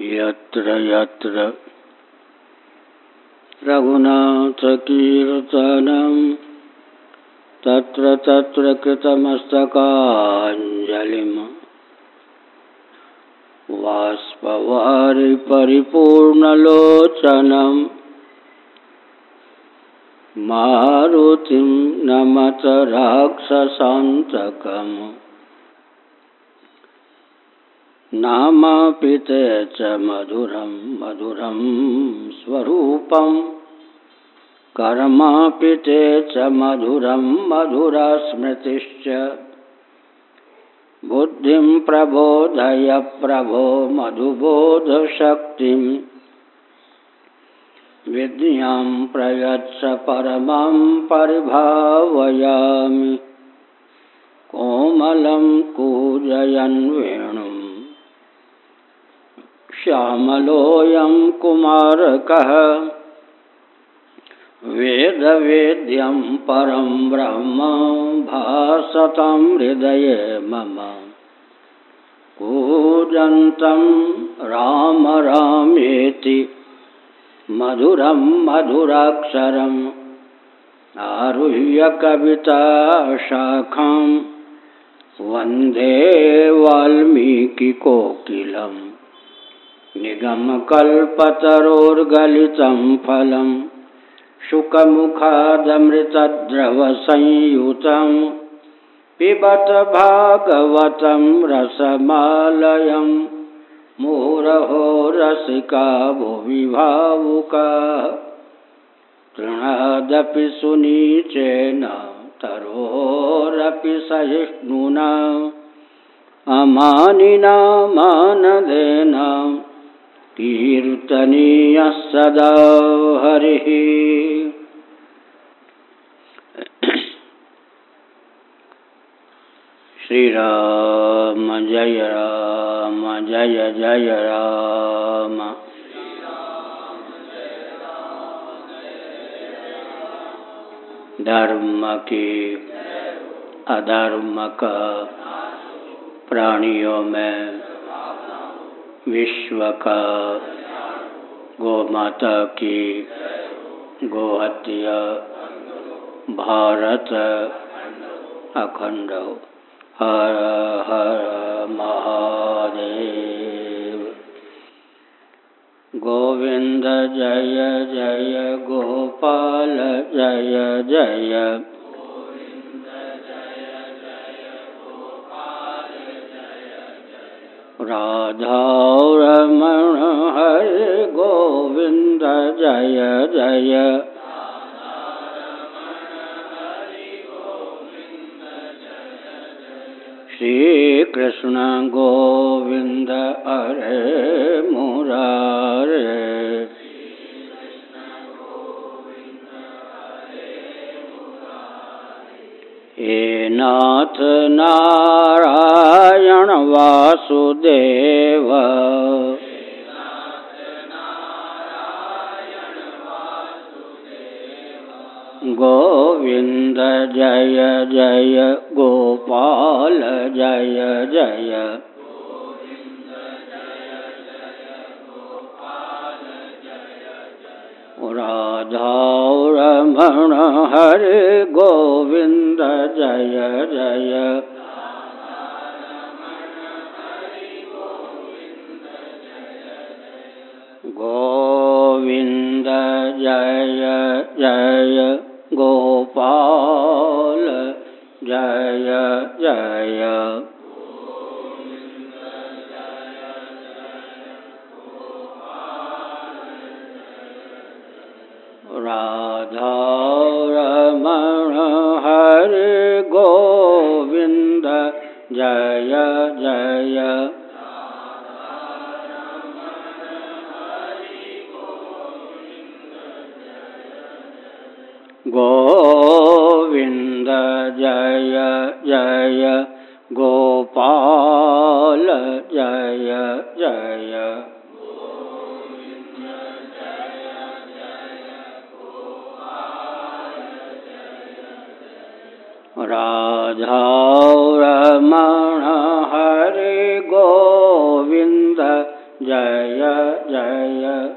यत्र यत्र रघुनाथकीर्तनं तत्र तत्र कृतमस्तकाञ्जलिम्। वाष्पवारि परिपूर्णलोचनम् मारुतिं नमत राक्षसान्तकम् नामापि ते च मधुरं मधुरं स्वरूपम् कर्मापि च मधुरं, मधुरस्मृतिश्च। बुद्धिं प्रबोधय प्रभो मधुबोधशक्तिं। विद्यां प्रयच्छ परमं परिभावयामि। कोमलं कूजयन् श्यामलोऽयं कुमारकः। वेदवेद्यं परं ब्रह्म भासतं हृदये मम। कूजन्तं राम रामेति, मधुरं मधुराक्षरम् आरुह्य कविताशाखां वंदे वाल्मीकिकोकिलम्। निगमकल्पतरोर्गलितं फलं शुकमुखादमृतद्रवसंयुतं पिबत भागवतं रसमालयं मुहुरहो रसिका भुवि भावुका तृणादपि सुनीचेन, तरोरपि सहिष्णुना, अमानिना मानदेना। कीर्तनीय सदा हरिः श्रीराम जय राम जय जय राम। धर्म के अधर्म का प्राणियों में विश्व का गौ माता की गोहत्या। भारत अखंड। हर हर महादेव। गोविंद जय जय, गोपाल जय जय। राधा रमण हरे गोविंद जय जय श्री कृष्ण गोविंद हरे मुरारे। हे नाथ नारायण वासुदेव। गोविंद जय जय गोपाल जय जय। राधा रमण हरे गोविंद जय जय गोविंद जय जय गोपाल जय जय। राधा राधा रमण हरे गोविंद, जय जय।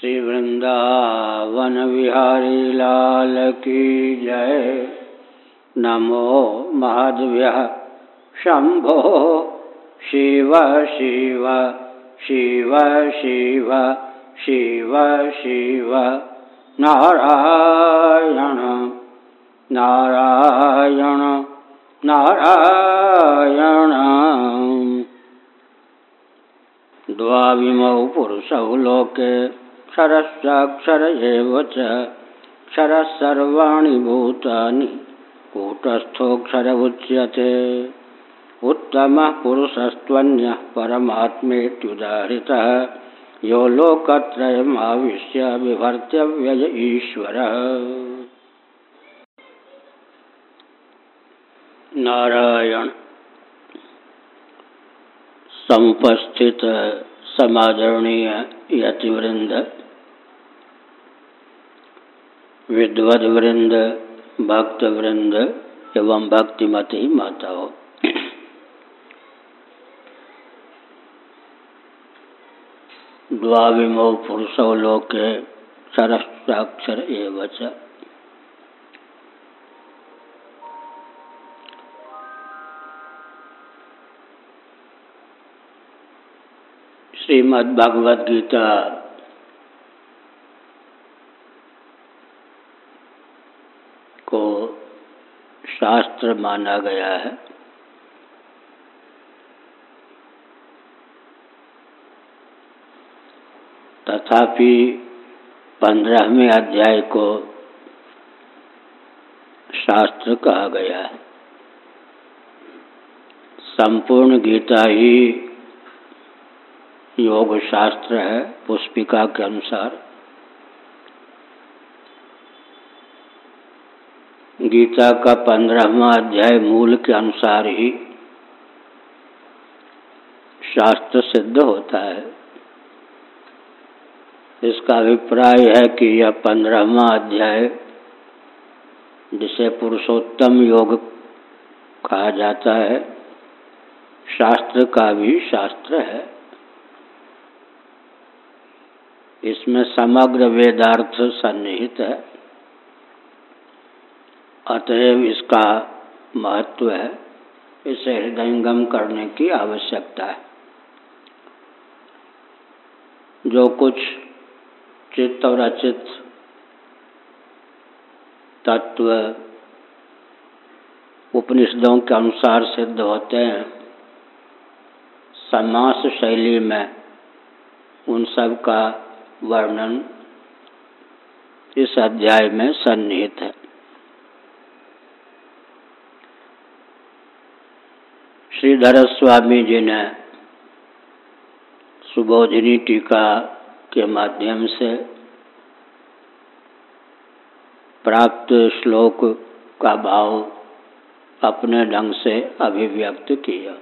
श्री वृंदावन विहारी लाल की जय। नमो महाद्व्य शंभो। शिव शिव शिव शिव। शिव शिव। नारायण नारायण नारायण। द्वाविमौ पुरुषौ लोके क्षरश्चाक्षर एव च क्षरः सर्वाणि भूतानि कूटस्थोऽक्षर उच्यते। उत्तमः पुरुषस्त्वन्यः परमात्मेत्युदाहृतः यो लोकत्रयमाविश्य बिभर्त्यव्यय ईश्वरः। नारायण। समुपस्थित समादरणीय यतिवृंद। विद्वद वृंद भक्त एवं भक्तिमती माताओं। द्वाविमो पुरुषो लोके सरस्ताक्षर एवं श्रीमद् भगवद गीता को शास्त्र माना गया है। तथापि पंद्रहवें अध्याय को शास्त्र कहा गया है। संपूर्ण गीता ही योग शास्त्र है पुष्पिका के अनुसार। गीता का पंद्रहवा अध्याय मूल के अनुसार ही शास्त्र सिद्ध होता है। इसका अभिप्राय है कि यह पंद्रहवा अध्याय, जिसे पुरुषोत्तम योग कहा जाता है, शास्त्र का भी शास्त्र है। इसमें समग्र वेदार्थ सन्निहित है। अतएव इसका महत्व है। इसे हृदयंगम करने की आवश्यकता है। जो कुछ चित्त और अचित तत्व उपनिषदों के अनुसार सिद्ध होते हैं। समास शैली में उन सब का वर्णन इस अध्याय में सन्निहित है। श्रीधर स्वामी जी ने सुबोधिनी टीका के माध्यम से प्राप्त श्लोक का भाव अपने ढंग से अभिव्यक्त किया।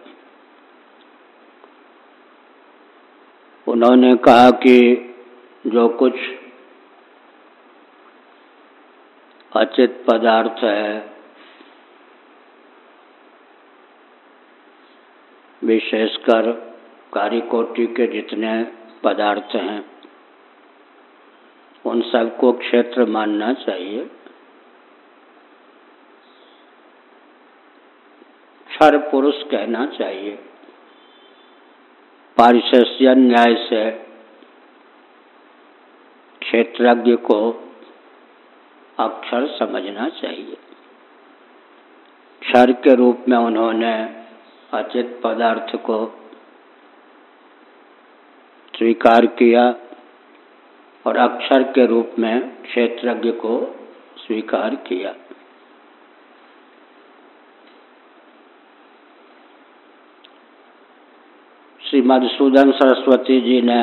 उन्होंने कहा कि जो कुछ अचित पदार्थ है, विशेषकर कारिकोटि के जितने पदार्थ हैं उन सबको क्षेत्र मानना चाहिए। क्षर पुरुष कहना चाहिए। पारिशस्य न्याय से क्षेत्रज्ञ को अक्षर समझना चाहिए। क्षर के रूप में उन्होंने अचित पदार्थ को स्वीकार किया। और अक्षर के रूप में क्षेत्रज्ञ को स्वीकार किया। श्री मधुसूदन सरस्वती जी ने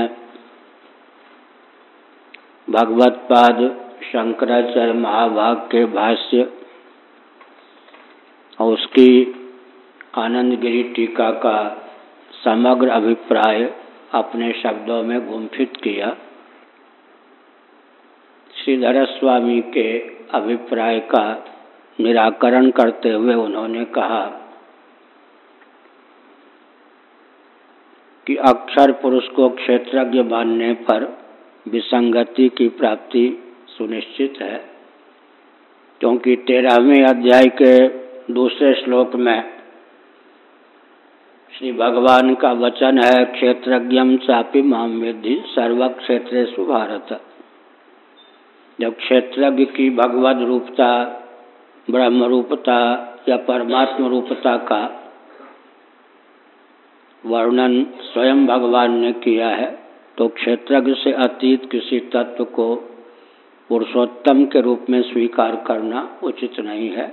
भगवत पाद शंकराचार्य महाभाग के भाष्य और उसकी आनंदगिरी टीका का समग्र अभिप्राय अपने शब्दों में गुम्फित किया। श्रीधर स्वामी के अभिप्राय का निराकरण करते हुए उन्होंने कहा कि अक्षर पुरुष को क्षेत्रज्ञ मानने पर विसंगति की प्राप्ति सुनिश्चित है, क्योंकि तेरहवें अध्याय के दूसरे श्लोक में श्री भगवान का वचन है क्षेत्रज्ञम चापी माम विधि सर्व क्षेत्र सुभारत जब क्षेत्रज्ञ की भगवत रूपता ब्रह्म रूपता या परमात्म रूपता का वर्णन स्वयं भगवान ने किया है तो क्षेत्रज्ञ से अतीत किसी तत्व को पुरुषोत्तम के रूप में स्वीकार करना उचित नहीं है।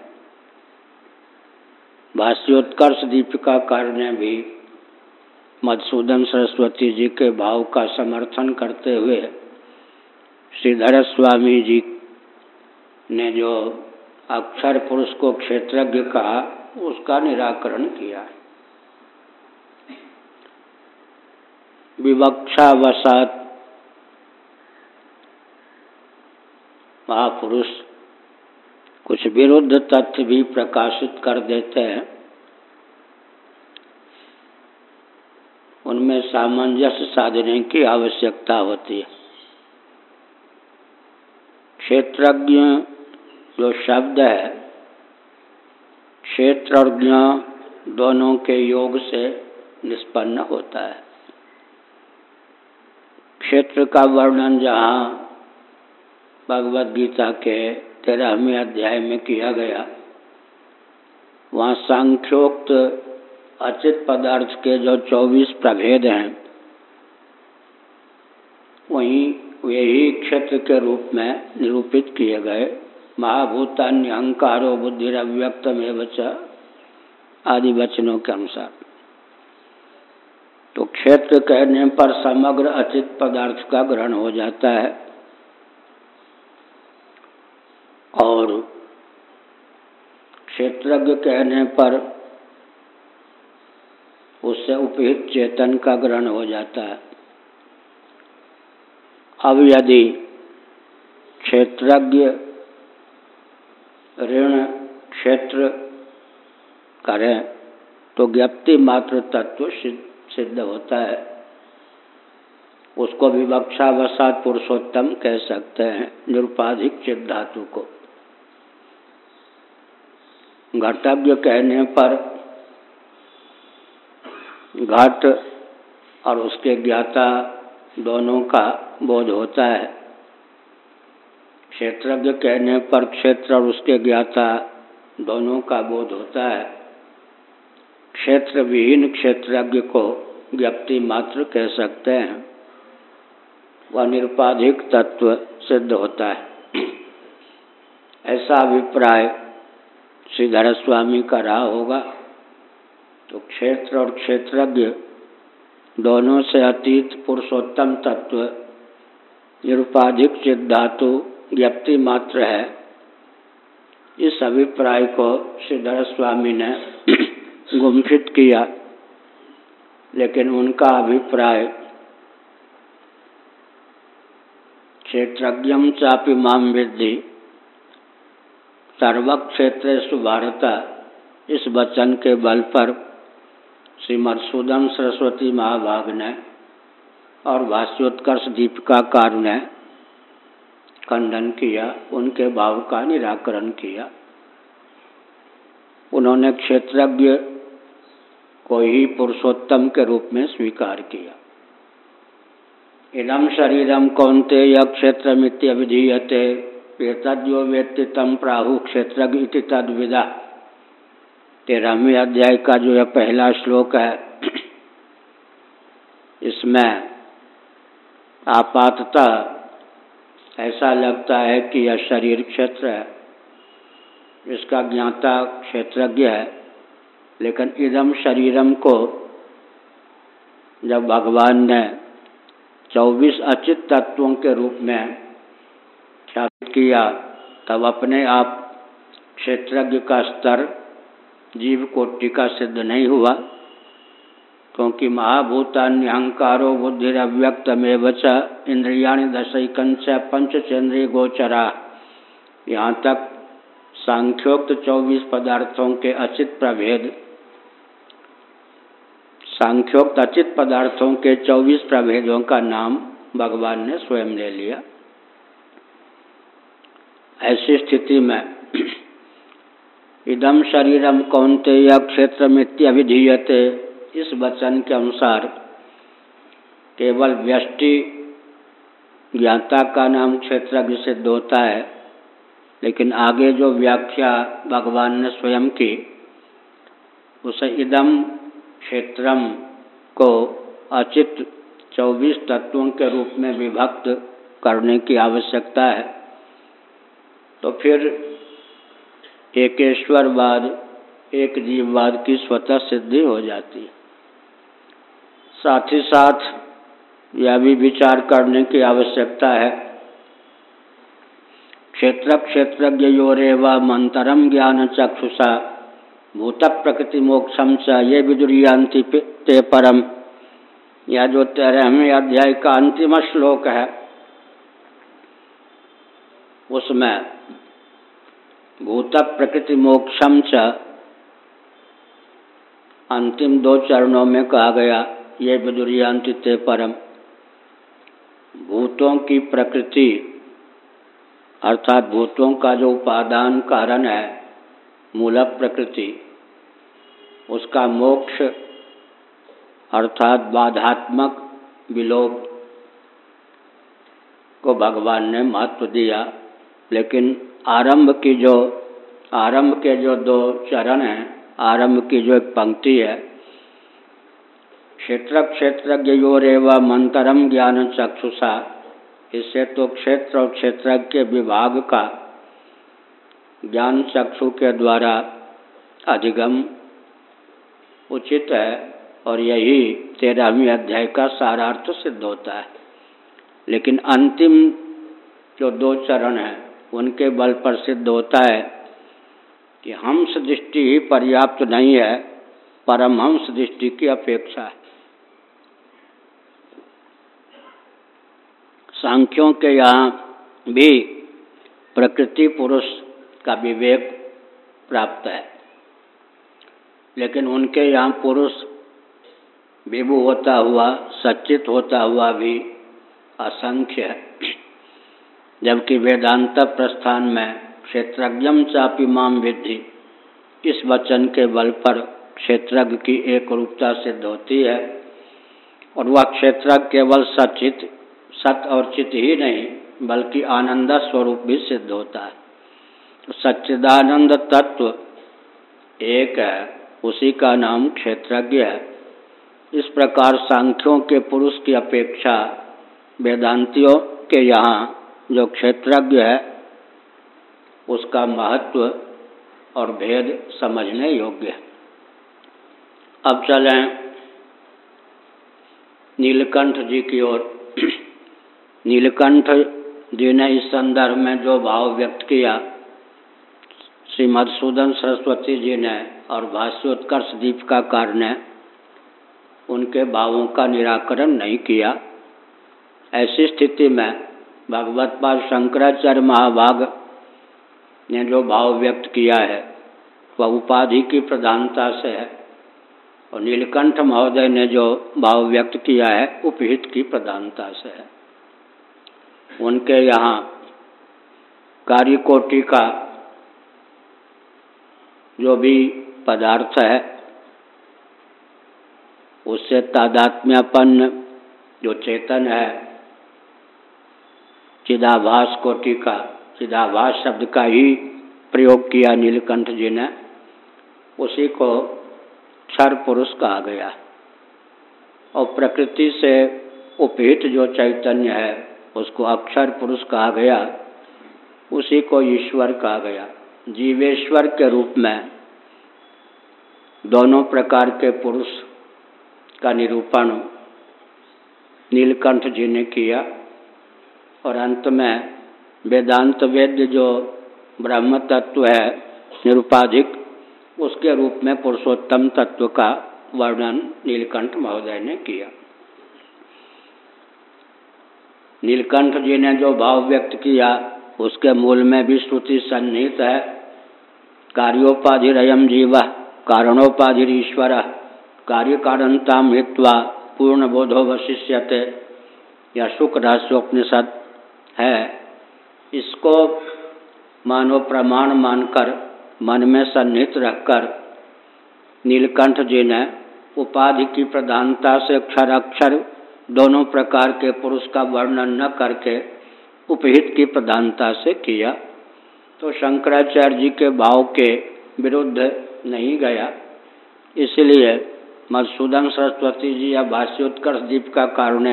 भाष्योत्कर्ष दीपिकाकार ने भी मधुसूदन सरस्वती जी के भाव का समर्थन करते हुए श्रीधर स्वामी जी ने जो अक्षर पुरुष को क्षेत्रज्ञ कहा, उसका निराकरण किया। विवक्षावसात महापुरुष कुछ विरुद्ध तथ्य भी प्रकाशित कर देते हैं। उनमें सामंजस्य साधने की आवश्यकता होती है। क्षेत्रज्ञ जो शब्द है क्षेत्र और ज्ञ दोनों के योग से निष्पन्न होता है। क्षेत्र का वर्णन जहाँ भगवद गीता के तेरहवें अध्याय में किया गया, वहाँ सांख्योक्त अचित पदार्थ के जो चौबीस प्रभेद हैं, वहीं यही क्षेत्र के रूप में निरूपित किए गए। महाभूतान्य अहंकारो, बुद्धि अव्यक्त में आदि वचनों के अनुसार। तो क्षेत्र कहने पर समग्र अचित पदार्थ का ग्रहण हो जाता है। और क्षेत्रज्ञ कहने पर उससे उपहित चेतन का ग्रहण हो जाता है। अब यदि क्षेत्रज्ञ, ऋण क्षेत्र करें तो ज्ञप्ति मात्र तत्व सिद्ध होता है। उसको विवक्षावसात पुरुषोत्तम कह सकते हैं, निरुपाधिक चित धातु को। घटव्य कहने पर घट और उसके ज्ञाता दोनों का बोध होता है। क्षेत्रज्ञ कहने पर क्षेत्र और उसके ज्ञाता दोनों का बोध होता है। क्षेत्र विहीन क्षेत्रज्ञ को ज्ञप्ति मात्र कह सकते हैं। वह निरुपाधिक तत्व सिद्ध होता है। ऐसा अभिप्राय श्रीधर स्वामी का रहा होगा। तो क्षेत्र और क्षेत्रज्ञ दोनों से अतीत पुरुषोत्तम तत्व, निरुपाधिक सिद्धातु ज्ञप्ति मात्र है। इस अभिप्राय को श्रीधर स्वामी ने गुम्फित किया, लेकिन उनका अभिप्राय क्षेत्रज्ञम चापी माम विद्धि सर्वक्षेत्र भारत इस वचन के बल पर श्री मधुसूदन सरस्वती महाभाग ने और भाष्योत्कर्ष दीपिकाकार ने खंडन किया, उनके भाव का निराकरण किया। उन्होंने क्षेत्रज्ञ को ही पुरुषोत्तम के रूप में स्वीकार किया। इदम शरीरम कौनते य क्षेत्र मित्य विधीयते एतद्यो व्यक्ति तम प्राहु क्षेत्र तद विदा तेरहवें अध्याय का जो यह पहला श्लोक है, इसमें आपातः ऐसा लगता है कि यह शरीर क्षेत्र है, इसका ज्ञाता क्षेत्रज्ञ है, लेकिन इदम शरीरम को जब भगवान ने चौबीस अचित तत्वों के रूप में किया, तब अपने आप क्षेत्रज्ञ का स्तर जीव को टीका सिद्ध नहीं हुआ, क्योंकि महाभूतान्य अहंकारो में बच इंद्रिया दशकंच पंचचंद्रिय गोचरा। यहाँ तक सांख्योक्त चौबीस पदार्थों के अचित प्रभेद। सांख्योक्त अचित पदार्थों के चौबीस प्रभेदों का नाम भगवान ने स्वयं ले लिया। ऐसी स्थिति में इदम शरीरम कौनते या क्षेत्र मित्यभिधीयते इस वचन के अनुसार केवल व्यष्टि ज्ञाता का नाम क्षेत्र सिद्ध होता है, लेकिन आगे जो व्याख्या भगवान ने स्वयं की, उसे इदम क्षेत्रम को अचित चौबीस तत्वों के रूप में विभक्त करने की आवश्यकता है। तो फिर एकेश्वरवाद, एक जीववाद की स्वतः सिद्धि हो जाती साथ ही साथ यह भी विचार करने की आवश्यकता है। क्षेत्र क्षेत्रज्ञ योरेव मंतरम ज्ञान चक्षुषा, भूत प्रकृति मोक्षम च, ये विदुरियांति ते परम। यह जो तेरहवें अध्याय का अंतिम श्लोक है, उसमें भूत प्रकृति मोक्षम च। अंतिम दो चरणों में कहा गया, ये विदुरियांति परम। भूतों की प्रकृति, अर्थात भूतों का जो उपादान कारण है, मूल प्रकृति, उसका मोक्ष, अर्थात बाधात्मक विलोप को भगवान ने महत्व दिया, लेकिन आरंभ की जो, आरंभ के जो दो चरण हैं, आरंभ की जो एक पंक्ति है, क्षेत्र क्षेत्रज्ञ एवं मंतरम ज्ञान चक्षुषा। इससे तो क्षेत्र और क्षेत्र के विभाग का ज्ञान चक्षु के द्वारा अधिगम उचित है और यही तेरहवीं अध्याय का सारार्थ सिद्ध होता है। लेकिन अंतिम जो दो चरण हैं उनके बल पर सिद्ध होता है कि हंस दृष्टि ही पर्याप्त नहीं है परमहंस दृष्टि की अपेक्षा है। सांख्यों के यहाँ भी प्रकृति पुरुष का विवेक प्राप्त है, लेकिन उनके यहाँ पुरुष विभु होता हुआ सचित होता हुआ भी असंख्य है। जबकि वेदांत प्रस्थान में क्षेत्रज्ञम चापी माम विधि इस वचन के बल पर क्षेत्रज्ञ की एक रूपता सिद्ध होती है। और वह क्षेत्र केवल सचित, सत और चित ही नहीं, बल्कि आनंद स्वरूप भी सिद्ध होता है। तो सच्चिदानंद तत्व एक है, उसी का नाम क्षेत्रज्ञ है। इस प्रकार सांख्यों के पुरुष की अपेक्षा वेदांतियों के यहाँ जो क्षेत्रज्ञ है, उसका महत्व और भेद समझने योग्य है। अब चलें नीलकंठ जी की ओर। नीलकंठ जी ने इस संदर्भ में जो भाव व्यक्त किया, श्री मधुसूदन सरस्वती जी ने और भाष्योत्कर्ष दीपिकाकार ने उनके भावों का निराकरण नहीं किया। ऐसी स्थिति में भगवत पाद शंकराचार्य महाभाग ने जो भाव व्यक्त किया है, वह उपाधि की प्रधानता से है। और नीलकंठ महोदय ने जो भाव व्यक्त किया है, उपहित की प्रधानता से है। उनके यहाँ कार्यकोटि का जो भी पदार्थ है, उससे तादात्म्यपन्न जो चेतन है चिदाभास कोटि का, चिदाभास शब्द का ही प्रयोग किया नीलकंठ जी ने। उसी को क्षर पुरुष कहा गया। और प्रकृति से उपहित जो चैतन्य है, उसको अक्षर पुरुष कहा गया। उसी को ईश्वर कहा गया। जीवेश्वर के रूप में दोनों प्रकार के पुरुष का निरूपण नीलकंठ जी ने किया। और अंत में वेदांत वेद्य जो ब्रह्म तत्व है, निरुपाधिक, उसके रूप में पुरुषोत्तम तत्व का वर्णन नीलकंठ महोदय ने किया। नीलकंठ जी ने जो भाव व्यक्त किया, उसके मूल में भी श्रुति सन्निहित है। कार्योपाधिरयम जीव, कारणोपाधिरीश्वर कार्य कारणता हित्वा पूर्ण बोधो वशिष्यते। या शुक्र रहस्योपनिषद है, इसको मानो प्रमाण मानकर, मन में सन्निहित रखकर नीलकंठ जी ने उपाधि की प्रधानता से अक्षर अक्षर दोनों प्रकार के पुरुष का वर्णन न करके उपहित की प्रधानता से किया। तो शंकराचार्य जी के भाव के विरुद्ध नहीं गया। इसलिए मधुसूदन सरस्वती जी या भाष्योत्कर्ष दीप का कारण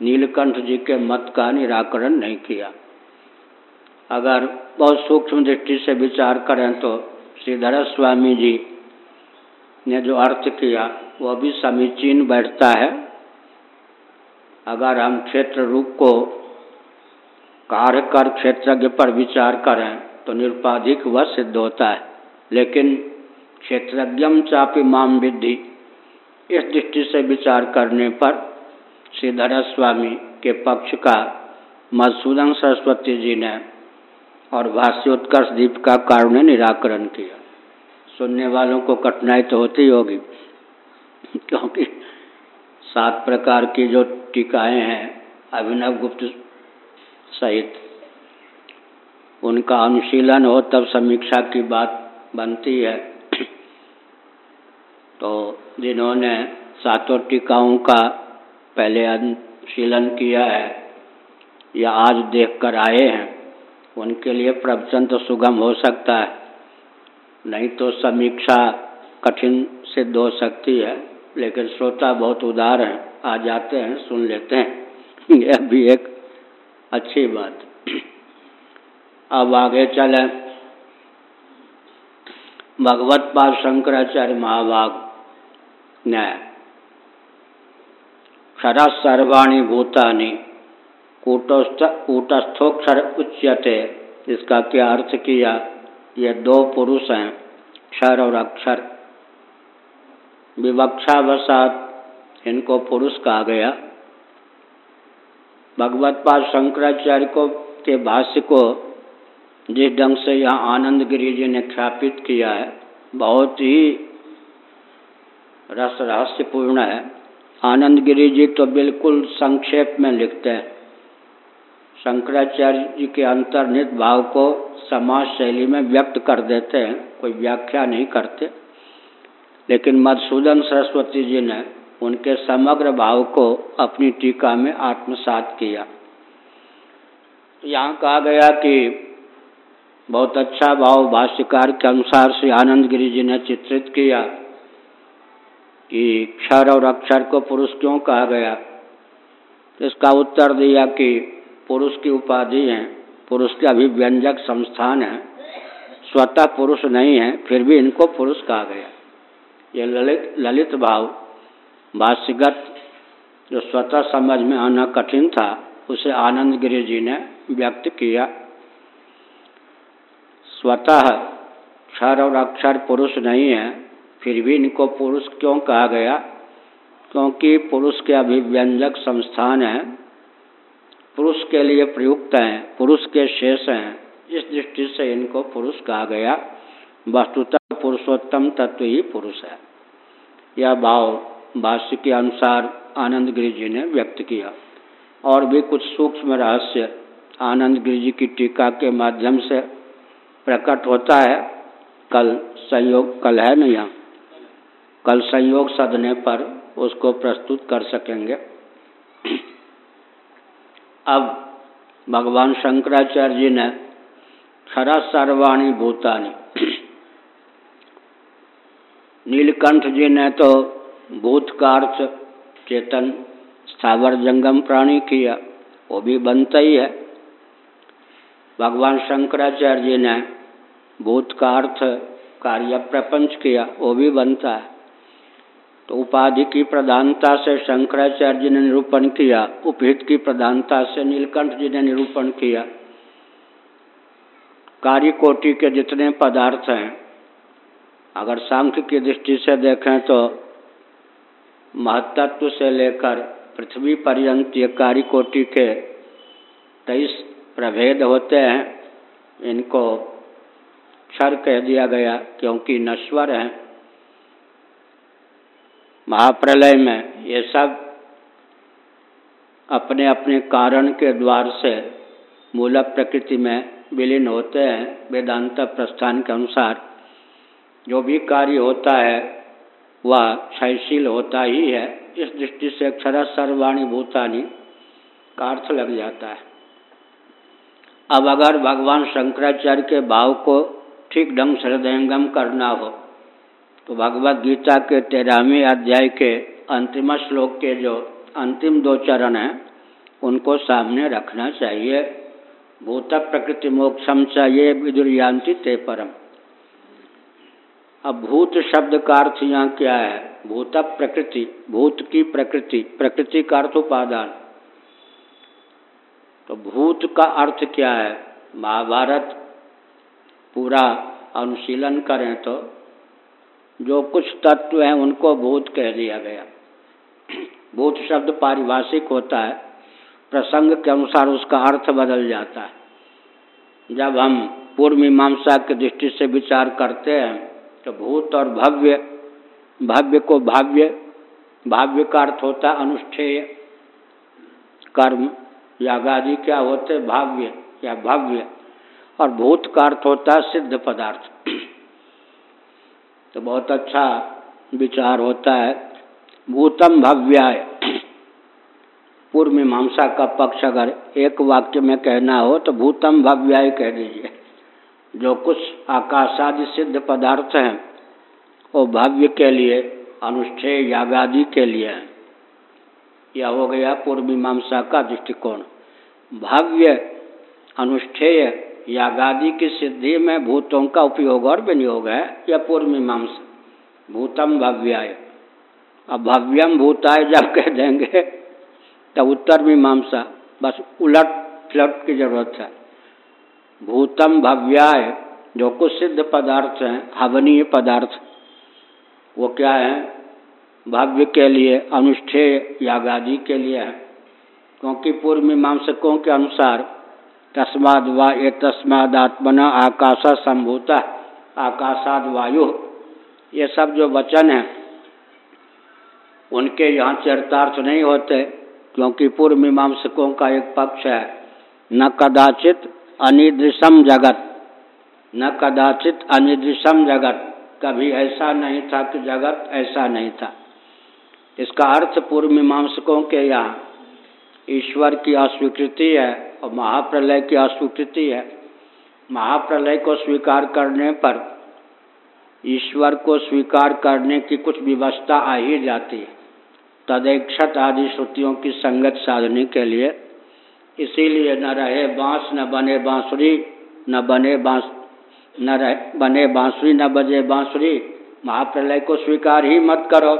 नीलकंठ जी के मत का निराकरण नहीं किया। अगर बहुत सूक्ष्म दृष्टि से विचार करें तो श्रीधर स्वामी जी ने जो अर्थ किया वह भी समीचीन बैठता है। अगर हम क्षेत्र रूप को कार्य कर क्षेत्रज्ञ पर विचार करें तो निरुपाधिक वह सिद्ध होता है। लेकिन क्षेत्रज्ञम चापी माम विद्धि, इस दृष्टि से विचार करने पर श्रीधर स्वामी के पक्ष का मधुसूदन सरस्वती जी ने और भाष्योत्कर्ष दीप का कारण निराकरण किया। सुनने वालों को कठिनाई तो होती होगी, क्योंकि सात प्रकार की जो टीकाएँ हैं, अभिनव गुप्त सहित, उनका अनुशीलन हो तब समीक्षा की बात बनती है। तो जिन्होंने सातों टीकाओं का पहले अनुशीलन किया है, या आज देखकर आए हैं, उनके लिए प्रवचन तो सुगम हो सकता है, नहीं तो समीक्षा कठिन सिद्ध हो सकती है, लेकिन श्रोता बहुत उदार हैं, आ जाते हैं, सुन लेते हैं। यह भी एक अच्छी बात। अब आगे चले। भगवत पाद शंकराचार्य महाभाग न्याय। क्षरा सर्वाणी भूतानी। कूटस्थ कूटस्थोक्षर उच्यते। इसका क्या अर्थ किया? ये दो पुरुष हैं, क्षर और अक्षर। विवक्षावसात इनको पुरुष कहा गया। भगवत पाद शंकराचार्य को, के भाष्य को जिस ढंग से यहाँ आनंद गिरी जी ने ख्यापित किया है, बहुत ही रस रहस्यपूर्ण है। आनंद गिरी जी तो बिल्कुल संक्षेप में लिखते हैं। शंकराचार्य जी के अंतर्निहित भाव को समाज शैली में व्यक्त कर देते हैं, कोई व्याख्या नहीं करते। लेकिन मधुसूदन सरस्वती जी ने उनके समग्र भाव को अपनी टीका में आत्मसात किया। यहाँ कहा गया कि बहुत अच्छा भाव भाष्यकार के अनुसार श्री आनंद गिरी जी ने चित्रित किया। कि क्षर और अक्षर को पुरुष क्यों कहा गया? तो इसका उत्तर दिया कि पुरुष की उपाधि है, पुरुष के अभिव्यंजक संस्थान है। स्वतः पुरुष नहीं है, फिर भी इनको पुरुष कहा गया। ये ललित ललित भाव, भाष्यगत, जो स्वतः समझ में आना कठिन था, उसे आनंद गिरी जी ने व्यक्त किया। स्वतः क्षर और अक्षर पुरुष नहीं है फिर भी इनको पुरुष क्यों कहा गया? क्योंकि पुरुष के अभिव्यंजक संस्थान हैं। पुरुष के लिए प्रयुक्त हैं, पुरुष के शेष हैं। इस दृष्टि से इनको पुरुष कहा गया। वस्तुतः पुरुषोत्तम तत्व ही पुरुष है। यह भाव, भाष्य के अनुसार आनंद गिरी जी ने व्यक्त किया। और भी कुछ सूक्ष्म रहस्य आनंद गिरी जी की टीका के माध्यम से प्रकट होता है। कल संयोग, कल है ना यहाँ। कल संयोग सदने पर उसको प्रस्तुत कर सकेंगे। अब भगवान शंकराचार्य जी ने खरा सर्वाणी भूतानी नीलकंठ जी ने तो भूत का अर्थ चेतन, स्थावर जंगम प्राणी किया, वो भी बनता ही है। भगवान शंकराचार्य जी ने भूत का अर्थ कार्य प्रपंच किया, वो भी बनता है। तो उपाधि की प्रधानता से शंकराचार्य जी ने निरूपण किया, उपहित की प्रधानता से नीलकंठ जी ने निरूपण किया। कार्य कोटि के जितने पदार्थ हैं, अगर सांख्य की दृष्टि से देखें तो महत्त्व से लेकर पृथ्वी पर्यंत ये कार्य कोटि के तेईस प्रभेद होते हैं, इनको क्षर कह दिया गया, क्योंकि नश्वर है। महाप्रलय में ये सब अपने अपने कारण के द्वार से मूल प्रकृति में विलीन होते हैं, वेदांत प्रस्थान के अनुसार। जो भी कार्य होता है, वह क्षयशील होता ही है। इस दृष्टि से अक्षर सर्वाणी भूतानी का अर्थ लग जाता है। अब अगर भगवान शंकराचार्य के भाव को ठीक ढंग से हृदयंगम करना हो तो भगवत गीता के तेरहवीं अध्याय के अंतिम श्लोक के जो अंतिम दो चरण हैं, उनको सामने रखना चाहिए। भूत प्रकृति मोक्षम चाहिए विदुर्यांति ते परम। अब भूत शब्द का अर्थ यहाँ क्या है? भूत प्रकृति, भूत की प्रकृति प्रकृति का अर्थ उपादान। तो भूत का अर्थ क्या है? महाभारत पूरा अनुशीलन करें तो जो कुछ तत्व हैं, उनको भूत कह दिया गया। भूत शब्द पारिभाषिक होता है। प्रसंग के अनुसार उसका अर्थ बदल जाता है। जब हम पूर्व मीमांसा की दृष्टि से विचार करते हैं तो भूत और भव्य भव्य को भाव्य भाव्य का अर्थ होता है अनुष्ठेय। कर्म यागादि क्या होते? भाव्य या भव्य। और भूत का अर्थ होता है सिद्ध पदार्थ। तो बहुत अच्छा विचार होता है। भूतम भव्याय। पूर्व मीमांसा का पक्ष अगर एक वाक्य में कहना हो तो भूतम भव्याय कह दीजिए। जो कुछ आकाशादि सिद्ध पदार्थ हैं, वो भव्य के लिए, अनुष्ठेय यागादि के लिए है। यह हो गया पूर्व मीमांसा का दृष्टिकोण। भव्य, अनुष्ठेय यागादि की सिद्धि में भूतों का उपयोग और विनियोग है यह पूर्व मीमांसा भूतम भव्याय। अब भव्यम भूताय जब कह देंगे, तब उत्तर मीमांसा बस उलट फ्लट की ज़रूरत है। भूतम भव्याय, जो कुछ सिद्ध पदार्थ हैं, हवनीय पदार्थ, वो क्या है? भव्य के लिए, अनुष्ठेय यागादि के लिए है। क्योंकि पूर्व मीमांसकों के अनुसार तस्माद वा ये तस्माद आत्मना आकाश संभूता आकाशाद वायु। ये सब जो वचन हैं, उनके यहाँ चरितार्थ नहीं होते, क्योंकि पूर्व मीमांसकों का एक पक्ष है। न कदाचित अनिदृशम जगत, न कदाचित अनिदृशम जगत। कभी ऐसा नहीं था कि जगत ऐसा नहीं था। इसका अर्थ पूर्व मीमांसकों के यहाँ ईश्वर की अस्वीकृति है और महाप्रलय की अस्वीकृति है। महाप्रलय को स्वीकार करने पर ईश्वर को स्वीकार करने की कुछ व्यवस्था आ ही जाती है। तदेक्षत आदि श्रुतियों की संगत साधने के लिए इसीलिए न रहे बाँस, न बने बांसुरी, न बने बाँस, न रहे, बने बांसुरी, न बजे बांसुरी, महाप्रलय को स्वीकार ही मत करो।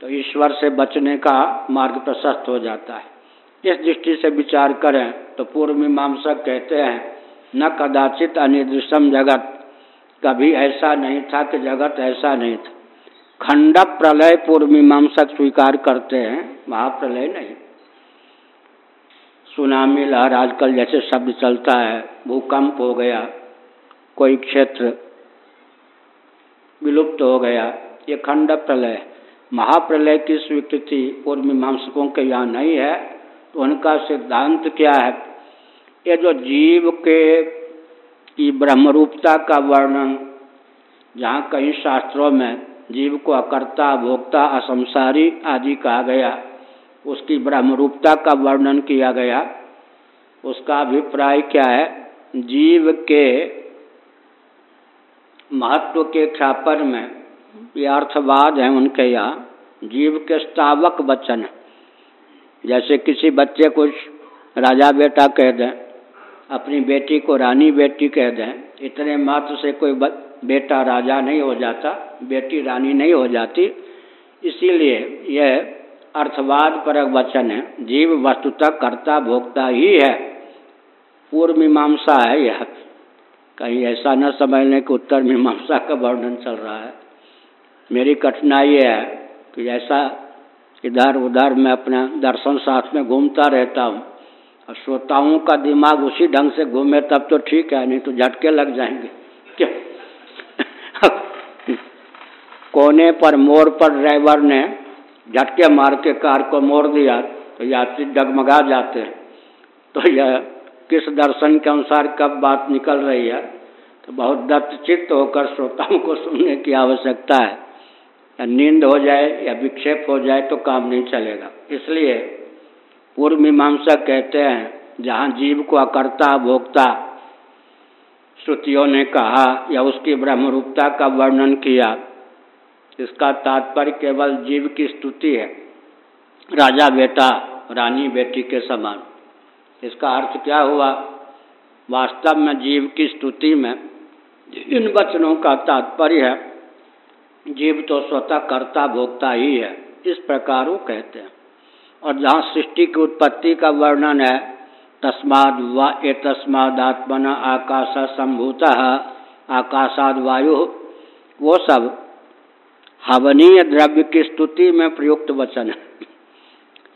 तो ईश्वर से बचने का मार्ग प्रशस्त हो जाता है। इस दृष्टि से विचार करें तो पूर्व मीमांसक कहते हैं, न कदाचित अनिदृशम जगत। कभी ऐसा नहीं था कि जगत ऐसा नहीं था। खंड प्रलय पूर्व मीमांसक स्वीकार करते हैं महाप्रलय नहीं। सुनामी लहर आजकल जैसे शब्द चलता है, भूकंप हो गया, कोई क्षेत्र विलुप्त हो गया, ये खंड प्रलय। महाप्रलय की स्वीकृति पूर्व मीमांसकों के यहाँ नहीं है तो उनका सिद्धांत क्या है? ये जो जीव के की ब्रह्मरूपता का वर्णन, जहाँ कई शास्त्रों में जीव को अकर्ता, भोक्ता, असंसारी आदि कहा गया, उसकी ब्रह्मरूपता का वर्णन किया गया, उसका अभिप्राय क्या है? जीव के महत्व के ख्यापन में, ये अर्थवाद है उनके यहाँ, जीव के स्तावक वचन जैसे किसी बच्चे को राजा बेटा कह दें, अपनी बेटी को रानी बेटी कह दें, इतने मात्र से कोई बेटा राजा नहीं हो जाता, बेटी रानी नहीं हो जाती। इसीलिए यह अर्थवाद परक वचन है। जीव वस्तुतः कर्ता भोक्ता ही है। पूर्व मीमांसा है यह। कहीं ऐसा न समझ लें कि उत्तर मीमांसा का वर्णन चल रहा है। मेरी कठिनाई है कि ऐसा इधर उधर मैं अपना दर्शन साथ में घूमता रहता हूँ। और श्रोताओं का दिमाग उसी ढंग से घूमे, तब तो ठीक है, नहीं तो झटके लग जाएँगे। कोने पर मोर पर ड्राइवर ने झटके मार के कार को मोड़ दिया तो यात्री डगमगा जाते हैं। तो यह किस दर्शन के अनुसार कब बात निकल रही है? तो बहुत दत्तचित्त होकर श्रोताओं को सुनने की आवश्यकता है। नींद हो जाए या विक्षेप हो जाए तो काम नहीं चलेगा। इसलिए पूर्व मीमांसा कहते हैं, जहाँ जीव को अकर्ता, भोक्ता श्रुतियों ने कहा या उसकी ब्रह्मरूपता का वर्णन किया, इसका तात्पर्य केवल जीव की स्तुति है, राजा, बेटा, रानी, बेटी के समान। इसका अर्थ क्या हुआ? वास्तव में जीव की स्तुति में इन वचनों का तात्पर्य है जीव तो स्वतः कर्ता भोक्ता ही है, इस प्रकार वो कहते हैं। और जहाँ सृष्टि की उत्पत्ति का वर्णन है, तस्माद वा ए तस्माद आत्मना आकाश संभूत, आकाशाद वायु, वो सब हवनीय द्रव्य की स्तुति में प्रयुक्त वचन है।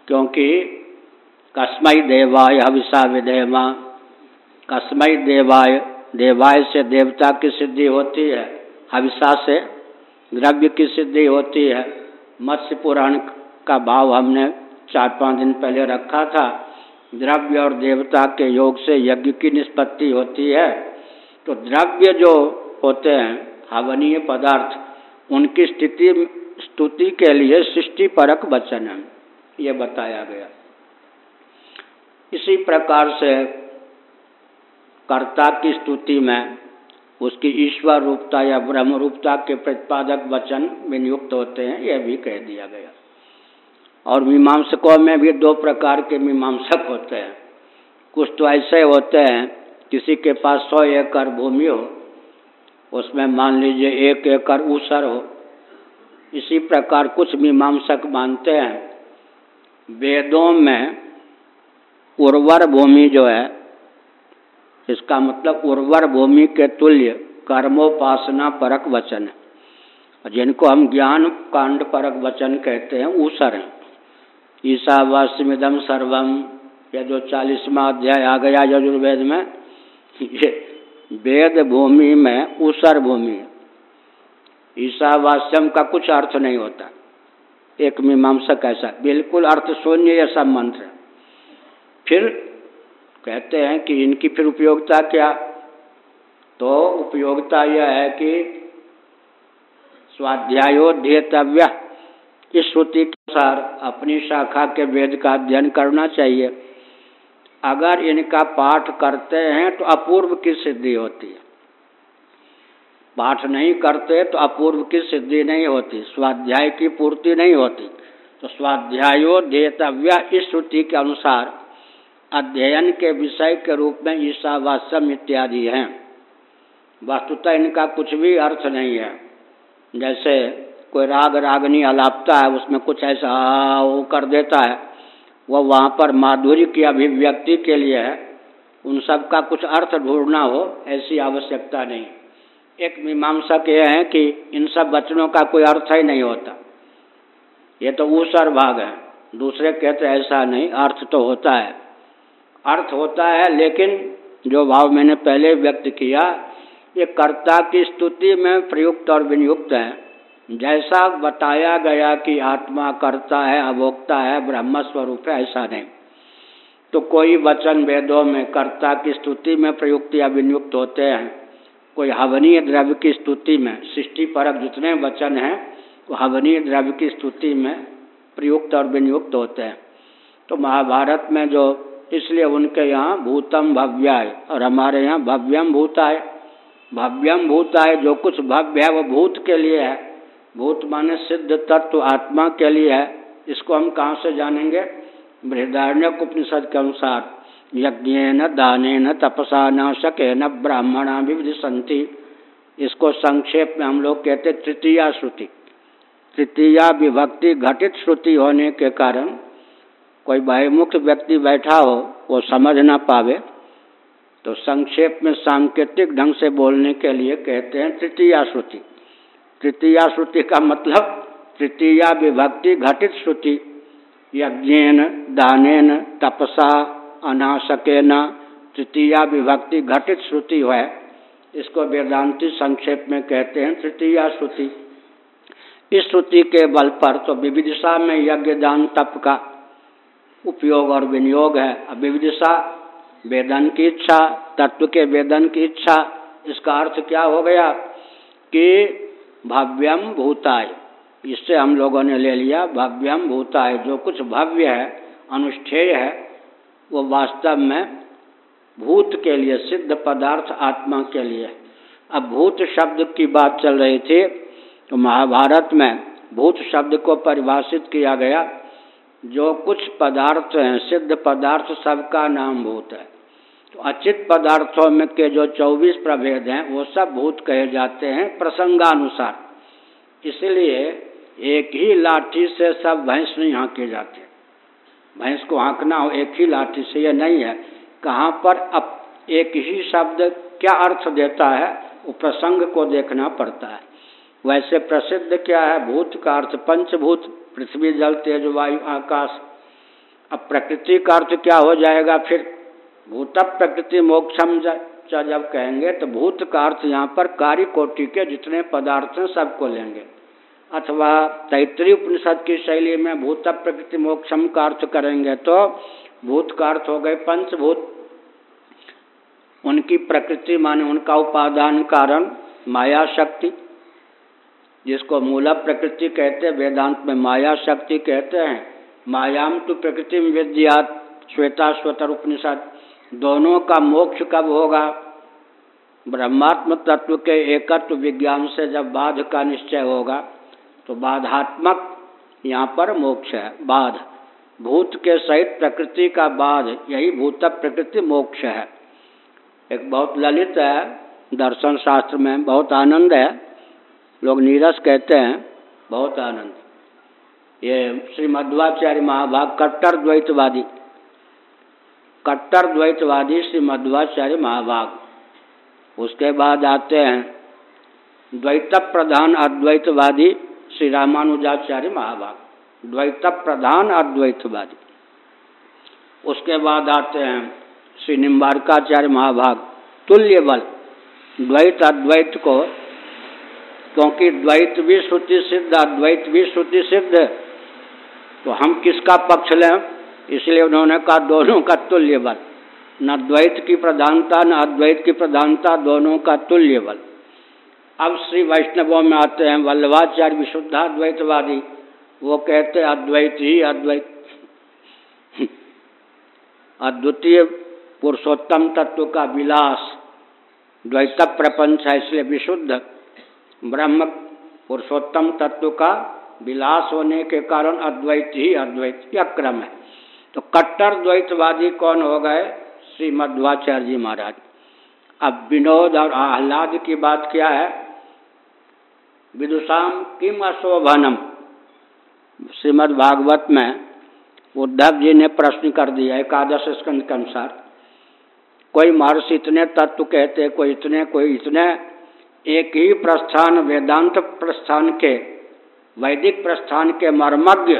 क्योंकि कस्मय देवाय हविषा विधेमा कस्मय देवाय देवाय से देवता की सिद्धि होती है, हविषा से द्रव्य की सिद्धि होती है। मत्स्य पुराण का भाव हमने चार पाँच दिन पहले रखा था। द्रव्य और देवता के योग से यज्ञ की निष्पत्ति होती है। तो द्रव्य जो होते हैं, हवनीय पदार्थ, उनकी स्थिति, स्तुति के लिए सृष्टि परक वचन है। ये बताया गया। इसी प्रकार से कर्ता की स्तुति में उसकी ईश्वर रूपता या ब्रह्म रूपता के प्रतिपादक वचन विनियुक्त होते हैं, यह भी कह दिया गया। और मीमांसकों में भी दो प्रकार के मीमांसक होते हैं। कुछ तो ऐसे होते हैं, किसी के पास सौ एकड़ भूमि हो, उसमें मान लीजिए एक एकड़ ऊसर हो, इसी प्रकार कुछ मीमांसक मानते हैं। वेदों में उर्वर भूमि जो है इसका मतलब उर्वर भूमि के तुल्य, कर्मोपासना परक वचन है। जिनको हम ज्ञान कांड परक वचन कहते हैं ऊसर हैं। ईसावास्यमिदम सर्वम या जो चालीसवा अध्याय आ गया यजुर्वेद में, ये वेद भूमि में ऊसर भूमि है। ईसावास्यम का कुछ अर्थ नहीं होता। एक मीमांसक ऐसा, बिल्कुल अर्थ शून्य यह सब मंत्र फिर कहते हैं कि इनकी फिर उपयोगिता क्या? तो उपयोगिता यह है कि स्वाध्यायोध्येतव्य इस श्रुति के अनुसार अपनी शाखा के वेद का अध्ययन करना चाहिए। अगर इनका पाठ करते हैं तो अपूर्व की सिद्धि होती है। पाठ नहीं करते तो अपूर्व की सिद्धि नहीं होती, स्वाध्याय की पूर्ति नहीं होती। तो स्वाध्यायोध्येतव्य इस श्रुति के अनुसार अध्ययन के विषय के रूप में ईसावास्यम इत्यादि हैं। वस्तुतः इनका कुछ भी अर्थ नहीं है। जैसे कोई राग रागनी अलापता है, उसमें कुछ ऐसा वो कर देता है, वह वहाँ पर माधुर्य की अभिव्यक्ति के लिए है। उन सब का कुछ अर्थ ढूंढना हो, ऐसी आवश्यकता नहीं। एक मीमांसक यह है कि इन सब वचनों का कोई अर्थ ही नहीं होता। ये तो ऊसर भाग है। दूसरे कहते ऐसा नहीं, अर्थ तो होता है। अर्थ होता है, लेकिन जो भाव मैंने पहले व्यक्त किया, ये कर्ता की स्तुति में प्रयुक्त और विनियुक्त है। जैसा बताया गया कि आत्मा करता है, अभोक्ता है, ब्रह्म स्वरूप है, ऐसा नहीं। तो कोई वचन वेदों में कर्ता की स्तुति में प्रयुक्त या विनियुक्त होते हैं, कोई हवनीय द्रव्य की स्तुति में, सृष्टि परक जितने वचन हैं, वो हवनीय द्रव्य की स्तुति में प्रयुक्त और विनियुक्त होते हैं। तो महाभारत में जो इसलिए उनके यहाँ भूतम भव्याय और हमारे यहाँ भव्यम भूताय भव्यम भूताय जो कुछ भव्य है, वो भूत के लिए है। भूत माने सिद्ध तत्व, आत्मा के लिए है। इसको हम कहाँ से जानेंगे? बृहदारण्य उपनिषद के अनुसार। यज्ञ न दाने न तपसा न शके न ब्राह्मणा विविध संति इसको संक्षेप में हम लोग कहते तृतीया श्रुति। तृतीया विभक्ति घटित श्रुति होने के कारण कोई बहिर्मुक्त व्यक्ति बैठा हो, वो समझ ना पावे तो संक्षेप में सांकेतिक ढंग से बोलने के लिए कहते हैं तृतीया श्रुति। तृतीया श्रुति का मतलब तृतीया विभक्ति घटित श्रुति। यज्ञेन, दानेन, तपसा, अनाशकेन तृतीया विभक्ति घटित श्रुति है। इसको वेदांति संक्षेप में कहते हैं तृतीया श्रुति। इस श्रुति के बल पर तो विविदिशा में यज्ञ दान तप का उपयोग और विनियोग है। अब विविदिशा वेदन की इच्छा, तत्व के वेदन की इच्छा, इसका अर्थ क्या हो गया? कि भव्यम भूताय। इससे हम लोगों ने ले लिया, भव्यम भूताय। जो कुछ भव्य है, अनुष्ठेय है, वो वास्तव में भूत के लिए सिद्ध पदार्थ आत्मा के लिए। अब भूत शब्द की बात चल रही थी तो महाभारत में भूत शब्द को परिभाषित किया गया। जो कुछ पदार्थ हैं, सिद्ध पदार्थ सबका नाम भूत है। तो अचित पदार्थों में के जो 24 प्रभेद हैं, वो सब भूत कहे जाते हैं प्रसंगानुसार। इसलिए एक ही लाठी से सब भैंस नहीं हाँके जाते। भैंस को हाँकना हो एक ही लाठी से यह नहीं है। कहाँ पर अब एक ही शब्द क्या अर्थ देता है, वो प्रसंग को देखना पड़ता है। वैसे प्रसिद्ध क्या है? भूत का अर्थ पंचभूत। पृथ्वी जल तेज वायु आकाश। अब प्रकृति का अर्थ क्या हो जाएगा? फिर भूत प्रकृति मोक्षम जब कहेंगे तो भूत का अर्थ यहाँ पर कार्य कोटि के जितने पदार्थ हैं सबको लेंगे। अथवा तैतरी उपनिषद की शैली में भूत प्रकृति मोक्षम का अर्थ करेंगे तो भूत का अर्थ हो गए पंचभूत। उनकी प्रकृति माने उनका उपादान कारण, माया शक्ति। जिसको मूल प्रकृति कहते हैं, वेदांत में माया शक्ति कहते हैं। मायाम तो प्रकृति में विद्यात, श्वेता स्वतर उपनिषद। दोनों का मोक्ष कब होगा? ब्रह्मात्म तत्व के एकत्व विज्ञान से जब बाध का निश्चय होगा तो बाधात्मक यहाँ पर मोक्ष है, बाध। भूत के सहित प्रकृति का बाध, यही भूत प्रकृति मोक्ष है। एक बहुत ललित है, दर्शन शास्त्र में बहुत आनंद है। लोग नीरस कहते हैं, बहुत आनंद। ये श्री मध्वाचार्य महाभाग, कट्टर द्वैतवादी। कट्टर द्वैतवादी श्री मध्वाचार्य महाभाग। उसके बाद आते हैं द्वैत प्रधान अद्वैतवादी श्री रामानुजाचार्य महाभाग। द्वैत प्रधान अद्वैतवादी। उसके बाद आते हैं, श्री निम्बारकाचार्य महाभाग। तुल्य बल द्वैत अद्वैत को क्योंकि द्वैत भी श्रुति सिद्ध, अद्वैत भी श्रुति सिद्ध। तो हम किसका पक्ष लें? इसलिए उन्होंने कहा, दोनों का तुल्य बल न द्वैत की प्रधानता, न अद्वैत की प्रधानता, दोनों का तुल्य बल अब श्री वैष्णवों में आते हैं, वल्लभाचार्य विशुद्धाद्वैतवादी। वो कहते हैं, अद्वैत ही अद्वैत। अद्वितीय पुरुषोत्तम तत्व का विलास। द्वैत प्रपंच है, इसलिए विशुद्ध। ब्रह्म पुरुषोत्तम तत्व का विलास होने के कारण अद्वैत ही अद्वैत यह क्रम है। तो कट्टर द्वैतवादी कौन हो गए? श्री मध्वाचार्य जी महाराज। अब विनोद और आह्लाद की बात क्या है? विदुषाम किम अशोभनम? श्रीमद् भागवत में उद्धव जी ने प्रश्न कर दिया एकादश स्कंद के अनुसार, कोई महर्षि इतने तत्व कहते, कोई इतने कोई इतने एक ही प्रस्थान, वेदांत प्रस्थान के, वैदिक प्रस्थान के मर्मज्ञ,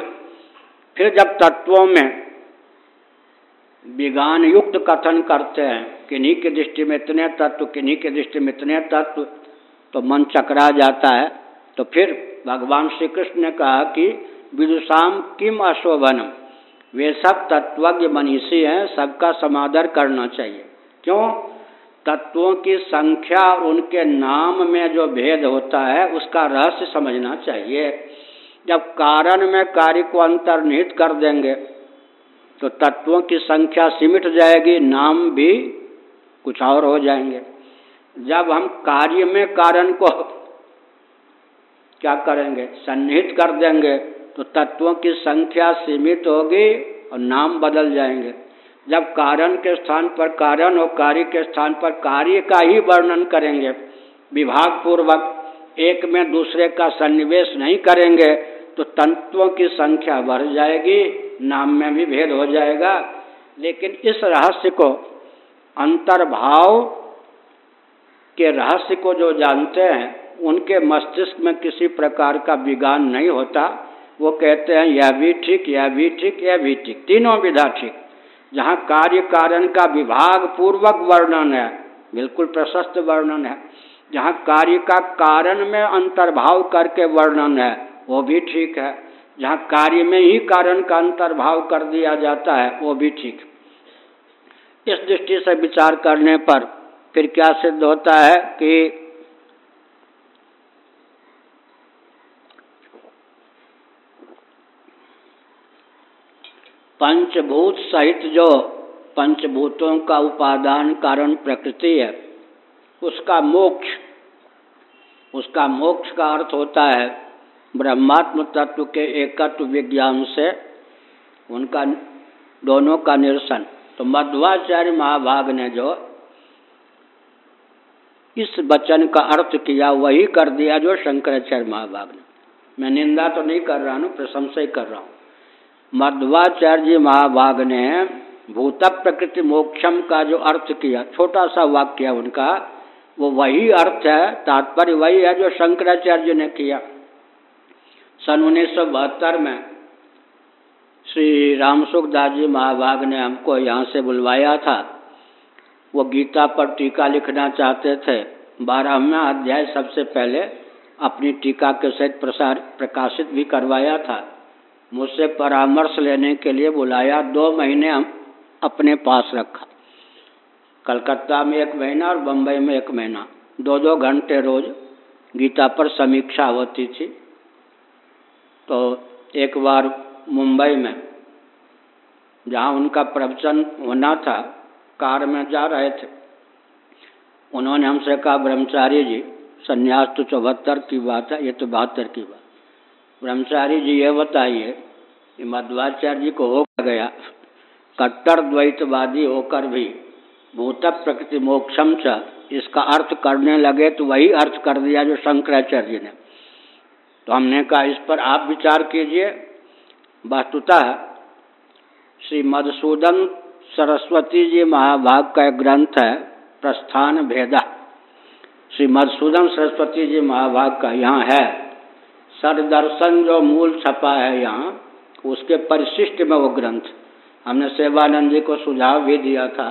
फिर जब तत्वों में विज्ञान युक्त कथन करते हैं, किन्हीं की दृष्टि में इतने तत्व, किन्हीं की दृष्टि में इतने तत्व तो मन चकरा जाता है तो फिर भगवान श्री कृष्ण ने कहा कि विदुषाम किम अशोभनम? वे सब तत्वज्ञ मनीषी हैं, सबका समादर करना चाहिए। क्यों? तत्वों की संख्या और उनके नाम में जो भेद होता है, उसका रहस्य समझना चाहिए। जब कारण में कार्य को अंतर्निहित कर देंगे तो तत्वों की संख्या सिमट जाएगी, नाम भी कुछ और हो जाएँगे। जब हम कार्य में कारण को क्या करेंगे? सन्निहित कर देंगे तो तत्वों की संख्या सीमित होगी और नाम बदल जाएँगे। जब कारण के स्थान पर कारण और कार्य के स्थान पर कार्य का ही वर्णन करेंगे विभाग पूर्वक एक में दूसरे का सन्निवेश नहीं करेंगे तो तत्वों की संख्या बढ़ जाएगी, नाम में भी भेद हो जाएगा। लेकिन इस रहस्य को, अंतर्भाव के रहस्य को जो जानते हैं, उनके मस्तिष्क में किसी प्रकार का विज्ञान नहीं होता। वो कहते हैं, यह भी ठीक, यह भी ठीक, यह भी ठीक। तीनों विधा ठीक। जहाँ कार्य कारण का विभाग पूर्वक वर्णन है, बिल्कुल प्रशस्त वर्णन है, जहाँ कार्य का कारण में अंतर्भाव करके वर्णन है, वो भी ठीक है। जहाँ कार्य में ही कारण का अंतर्भाव कर दिया जाता है, वो भी ठीक इस दृष्टि से विचार करने पर फिर क्या सिद्ध होता है कि पंचभूत सहित जो पंचभूतों का उपादान कारण प्रकृति है, उसका मोक्ष उसका मोक्ष का अर्थ होता है ब्रह्मात्म तत्व के एकत्व विज्ञान से उनका दोनों का निरसन। तो मध्वाचार्य महाभाग ने जो इस वचन का अर्थ किया, वही कर दिया जो शंकराचार्य महाभाग ने। मैं निंदा तो नहीं कर रहा हूँ, प्रशंसा ही कर रहा हूँ। मध्वाचार्य महाभाग ने भूत प्रकृति मोक्षम का जो अर्थ किया, छोटा सा वाक्य उनका, वो वही अर्थ है, तात्पर्य वही है जो शंकराचार्य ने किया। सन उन्नीस में श्री रामसुखदास जी महाभाग ने हमको यहाँ से बुलवाया था। वो गीता पर टीका लिखना चाहते थे। बारहवा अध्याय सबसे पहले अपनी टीका के सहित प्रसार प्रकाशित भी करवाया था। मुझसे परामर्श लेने के लिए बुलाया। दो महीने हम अपने पास रखा। कलकत्ता में एक महीना और बम्बई में एक महीना। दो दो घंटे रोज गीता पर समीक्षा होती थी। तो एक बार मुंबई में, जहाँ उनका प्रवचन होना था, कार में जा रहे थे। उन्होंने हमसे कहा, ब्रह्मचारी जी, संन्यास तो चौहत्तर की बात है, ये तो बहत्तर की बात ब्रह्मचारी जी ये बताइए, कि मध्वाचार्य जी को हो गया, कट्टर द्वैतवादी होकर भी भूत प्रकृति मोक्षम च, इसका अर्थ करने लगे तो वही अर्थ कर दिया जो शंकराचार्य जी ने। तो हमने कहा, इस पर आप विचार कीजिए। वस्तुतः श्री मधुसूदन सरस्वती जी महाभाग का एक ग्रंथ है, प्रस्थान भेदा। श्री मधुसूदन सरस्वती जी महाभाग का यहाँ है। सरदर्शन जो मूल छपा है यहाँ, उसके परिशिष्ट में वो ग्रंथ। हमने सेवानंद जी को सुझाव भी दिया था।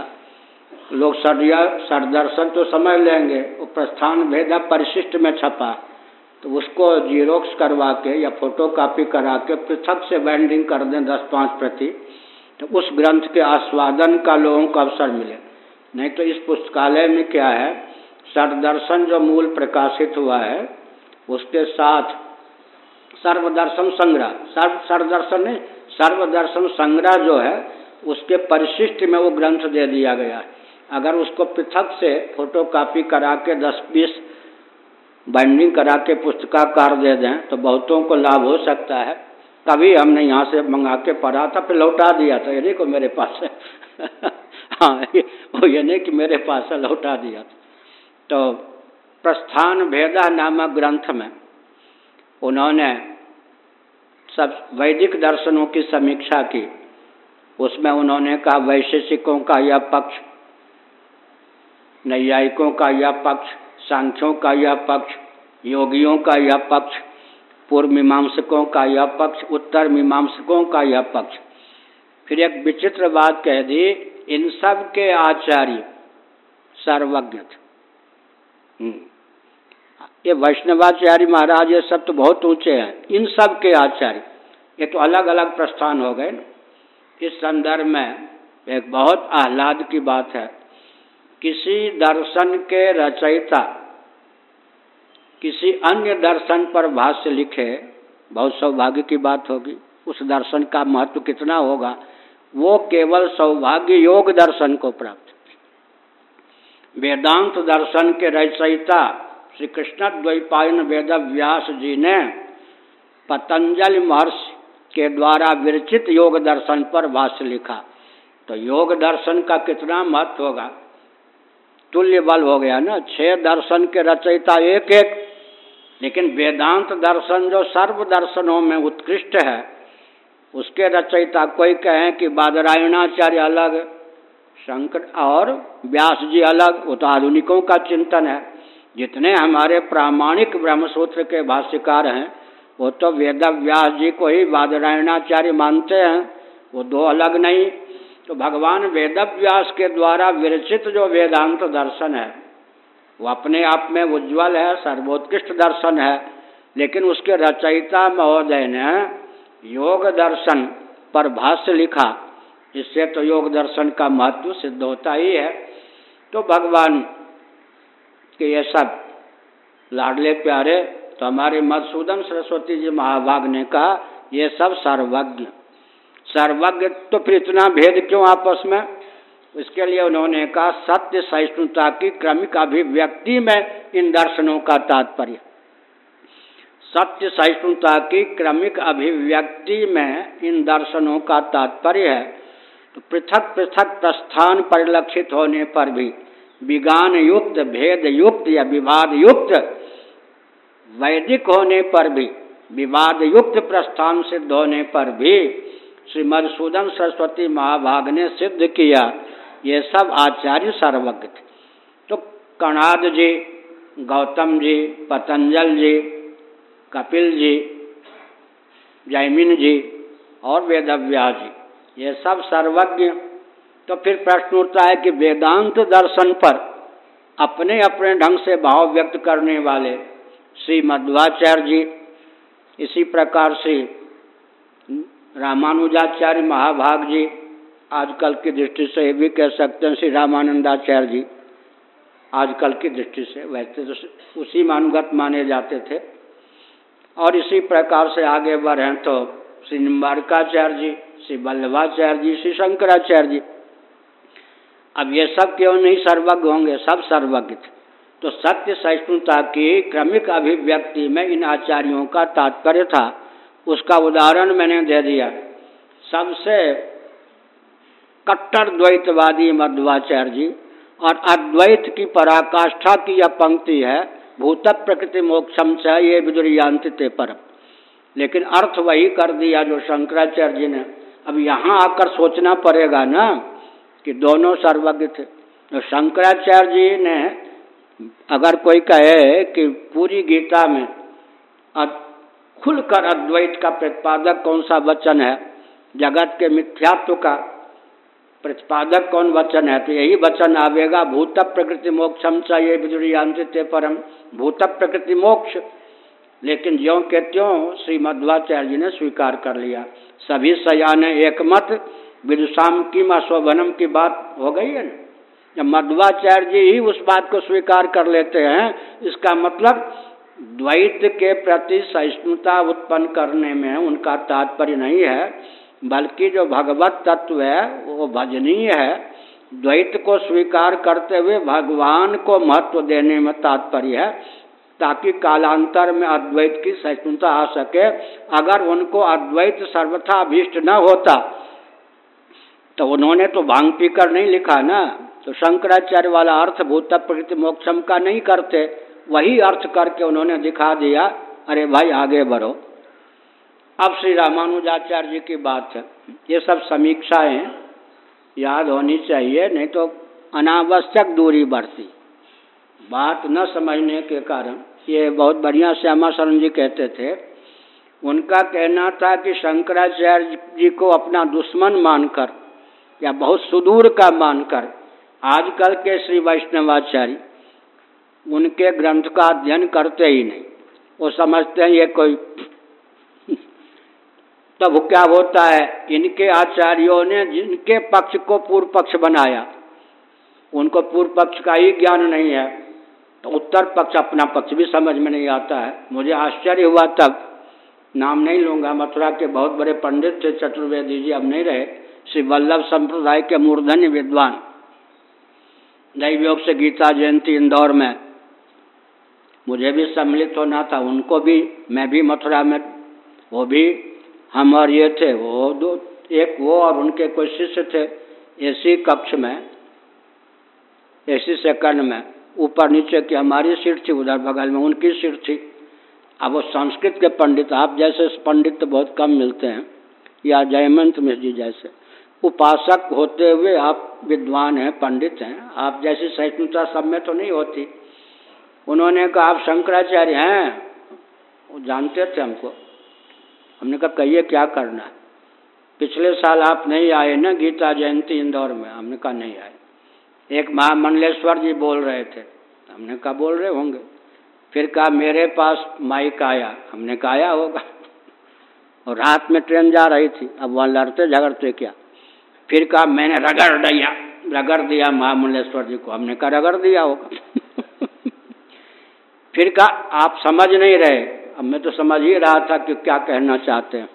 लोग सदिया सरदर्शन तो समझ लेंगे, वो प्रस्थान भेदा परिशिष्ट में छपा। तो उसको जीरोक्स करवा के या फ़ोटो कापी करा के पृथक से बाइंडिंग कर दें दस पाँच प्रति। तो उस ग्रंथ के आस्वादन का लोगों को अवसर मिले। नहीं तो इस पुस्तकालय में क्या है सरदर्शन जो मूल प्रकाशित हुआ है, उसके साथ सर्वदर्शन संग्रह। सर्व सर्वदर्शन नहीं, सर्वदर्शन संग्रह जो है, उसके परिशिष्ट में वो ग्रंथ दे दिया गया है। अगर उसको पृथक से फ़ोटो कापी करा के दस बीस बाइंडिंग करा के पुस्तकाकार दे दें तो बहुतों को लाभ हो सकता है। तभी हमने यहाँ से मंगा के पढ़ा था, फिर लौटा दिया था, ये नहीं को मेरे पास है। हाँ वो ये नहीं कि मेरे पास है, लौटा दिया था। तो प्रस्थान भेदा नामक ग्रंथ में उन्होंने सब वैदिक दर्शनों की समीक्षा की। उसमें उन्होंने कहा, वैशेषिकों का यह पक्ष, नैयायिकों का यह पक्ष, सांख्यों का यह पक्ष, योगियों का यह पक्ष, पूर्व मीमांसकों का यह पक्ष, उत्तर मीमांसकों का यह पक्ष। फिर एक विचित्र बात कह दी, इन सब के आचार्य सर्वज्ञ हम्म। ये वैष्णवाचार्य महाराज ये सब तो बहुत ऊँचे हैं। इन सब के आचार्य, ये तो अलग अलग प्रस्थान हो गए इस संदर्भ में एक बहुत आह्लाद की बात है। किसी दर्शन के रचयिता, किसी अन्य दर्शन पर भाष्य लिखे, बहुत सौभाग्य की बात होगी। उस दर्शन का महत्व कितना होगा? वो केवल सौभाग्य योग दर्शन को प्राप्त। वेदांत दर्शन के रचयिता श्री कृष्ण द्वैपायन वेद व्यास जी ने पतंजलि महर्षि के द्वारा विरचित योग दर्शन पर भाष्य लिखा। तो योग दर्शन का कितना महत्व होगा? तुल्य बल हो गया ना? छह दर्शन के रचयिता एक एक लेकिन वेदांत दर्शन जो सर्व दर्शनों में उत्कृष्ट है, उसके रचयिता कोई कहें कि बादरायणाचार्य अलग, शंकर और व्यास जी अलग, वो तो आधुनिकों का चिंतन है। जितने हमारे प्रामाणिक ब्रह्मसूत्र के भाष्यकार हैं, वो तो वेद व्यास जी को ही बादरायणाचार्य मानते हैं। वो दो अलग नहीं। तो भगवान वेद व्यास के द्वारा विरचित जो वेदांत दर्शन है, वो अपने आप में उज्ज्वल है, सर्वोत्कृष्ट दर्शन है। लेकिन उसके रचयिता महोदय ने योग दर्शन पर भाष्य लिखा। इससे तो योग दर्शन का महत्व सिद्ध होता ही है। तो भगवान के ये सब लाडले प्यारे तो हमारे मधुसूदन सरस्वती जी महाभाग ने कहा ये सब सर्वज्ञ सर्वज्ञ तो फिर इतना भेद क्यों आपस में इसके लिए उन्होंने कहा सत्य सहिष्णुता की क्रमिक अभिव्यक्ति में इन दर्शनों का तात्पर्य सत्य सहिष्णुता की क्रमिक अभिव्यक्ति में इन दर्शनों का तात्पर्य है तो पृथक पृथक प्रस्थान परिलक्षित होने पर भी विज्ञान युक्त भेद युक्त या विवाद युक्त वैदिक होने पर भी विवाद युक्त प्रस्थान सिद्ध होने पर भी श्री मधुसूदन सरस्वती महाभाग ने सिद्ध किया, ये सब आचार्य सर्वज्ञ थे। तो कणाद जी, गौतम जी, पतंजल जी, कपिल जी, जैमिन जी और वेदव्यास जी, ये सब सर्वज्ञ तो फिर प्रश्न उठता है कि वेदांत दर्शन पर अपने अपने ढंग से भाव व्यक्त करने वाले श्री मध्वाचार्य जी, इसी प्रकार से रामानुजाचार्य महाभाग जी, आजकल की दृष्टि से भी कह सकते हैं श्री रामानंदाचार्य जी, आजकल की दृष्टि से वैसे तो उसी मानुगत माने जाते थे। और इसी प्रकार से आगे बढ़ें तो श्री निम्बारकाचार्य जी, श्री वल्लभाचार्य जी, श्री शंकराचार्य जी अब ये सब क्यों नहीं सर्वज्ञ होंगे? सब सर्वज्ञ थे। तो सत्य सहिष्णुता की क्रमिक अभिव्यक्ति में इन आचार्यों का तात्पर्य था। उसका उदाहरण मैंने दे दिया। सबसे कट्टर द्वैतवादी मध्वाचार्य जी और अद्वैत की पराकाष्ठा की यह पंक्ति है, भूत प्रकृति मोक्षम से ये विदुरियांत पर लेकिन अर्थ वही कर दिया जो शंकराचार्य जी ने। अब यहाँ आकर सोचना पड़ेगा ना। कि दोनों सर्वज्ञ थे। तो शंकराचार्य जी ने अगर कोई कहे कि पूरी गीता में खुलकर अद्वैत का प्रतिपादक कौन सा वचन है, जगत के मिथ्यात्व का प्रतिपादक कौन वचन है तो यही वचन आवेगा, भूत प्रकृति मोक्षम चाहिए विदुरियांत परम, भूत प्रकृति मोक्ष। लेकिन ज्यो के त्यों श्री मध्वाचार्य जी ने स्वीकार कर लिया। सभी सयाने एक मत विदुषाम की शोभनम की बात हो गई है जब मध्वाचार्य जी ही उस बात को स्वीकार कर लेते हैं, इसका मतलब द्वैत के प्रति सहिष्णुता उत्पन्न करने में उनका तात्पर्य नहीं है, बल्कि जो भगवत तत्व है, वो भजनीय है। द्वैत को स्वीकार करते हुए भगवान को महत्व देने में तात्पर्य है, ताकि कालांतर में अद्वैत की सहिष्णुता आ सके। अगर उनको अद्वैत सर्वथा अभीष्ट न होता तो उन्होंने तो भाँग पीकर नहीं लिखा ना तो शंकराचार्य वाला अर्थ भूत प्रकृति मोक्षम का नहीं करते, वही अर्थ करके उन्होंने दिखा दिया, अरे भाई आगे बढ़ो। अब श्री रामानुजाचार्य जी की बात है, ये सब समीक्षाएँ याद होनी चाहिए, नहीं तो अनावश्यक दूरी बढ़ती। बात न समझने के कारण, ये बहुत बढ़िया श्यामा शरण जी कहते थे, उनका कहना था कि शंकराचार्य जी को अपना दुश्मन मानकर या बहुत सुदूर का मानकर, आजकल के श्री वैष्णवाचार्य उनके ग्रंथ का अध्ययन करते ही नहीं। वो समझते हैं ये कोई तब क्या होता है, इनके आचार्यों ने जिनके पक्ष को पूर्व पक्ष बनाया, उनको पूर्व पक्ष का ही ज्ञान नहीं है तो उत्तर पक्ष अपना पक्ष भी समझ में नहीं आता है। मुझे आश्चर्य हुआ तब, नाम नहीं लूँगा, मथुरा के बहुत बड़े पंडित थे, चतुर्वेदी जी अब नहीं रहे श्री वल्लभ संप्रदाय के मूर्धन्य विद्वान। दैवयोग से गीता जयंती इंदौर में। मुझे भी सम्मिलित होना था, उनको भी, मैं भी मथुरा में, वो भी हम और ये थे, वो दो, एक वो और उनके कोई शिष्य थे, एसी कक्ष में, एसी सेकंड में, ऊपर नीचे की हमारी सीट थी, उधर बगल में उनकी सीट थी। अब वो संस्कृत के पंडित, आप जैसे पंडित तो बहुत कम मिलते हैं, या जयमंत मिश्र जी जैसे। उपासक होते हुए आप विद्वान हैं, पंडित हैं। आप जैसी सहिष्णुता सब में तो नहीं होती। उन्होंने कहा, आप शंकराचार्य हैं? वो जानते थे हमको। हमने कहा, कहिए क्या करना है? पिछले साल आप नहीं आए ना गीता जयंती इंदौर में? हमने कहा, नहीं आए। एक महामंडलेश्वर जी बोल रहे थे। हमने कहा, बोल रहे होंगे। फिर कहा, मेरे पास माइक आया। हमने कहा, आया होगा। और रात में ट्रेन जा रही थी। अब वहाँ लड़ते झगड़ते क्या? फिर कहा, मैंने रगड़ दिया। रगड़ दिया महामंडलेश्वर जी को। हमने कहा, रगड़ दिया होगा फिर कहा, आप समझ नहीं रहे। अब मैं तो समझ ही रहा था कि क्या कहना चाहते हैं।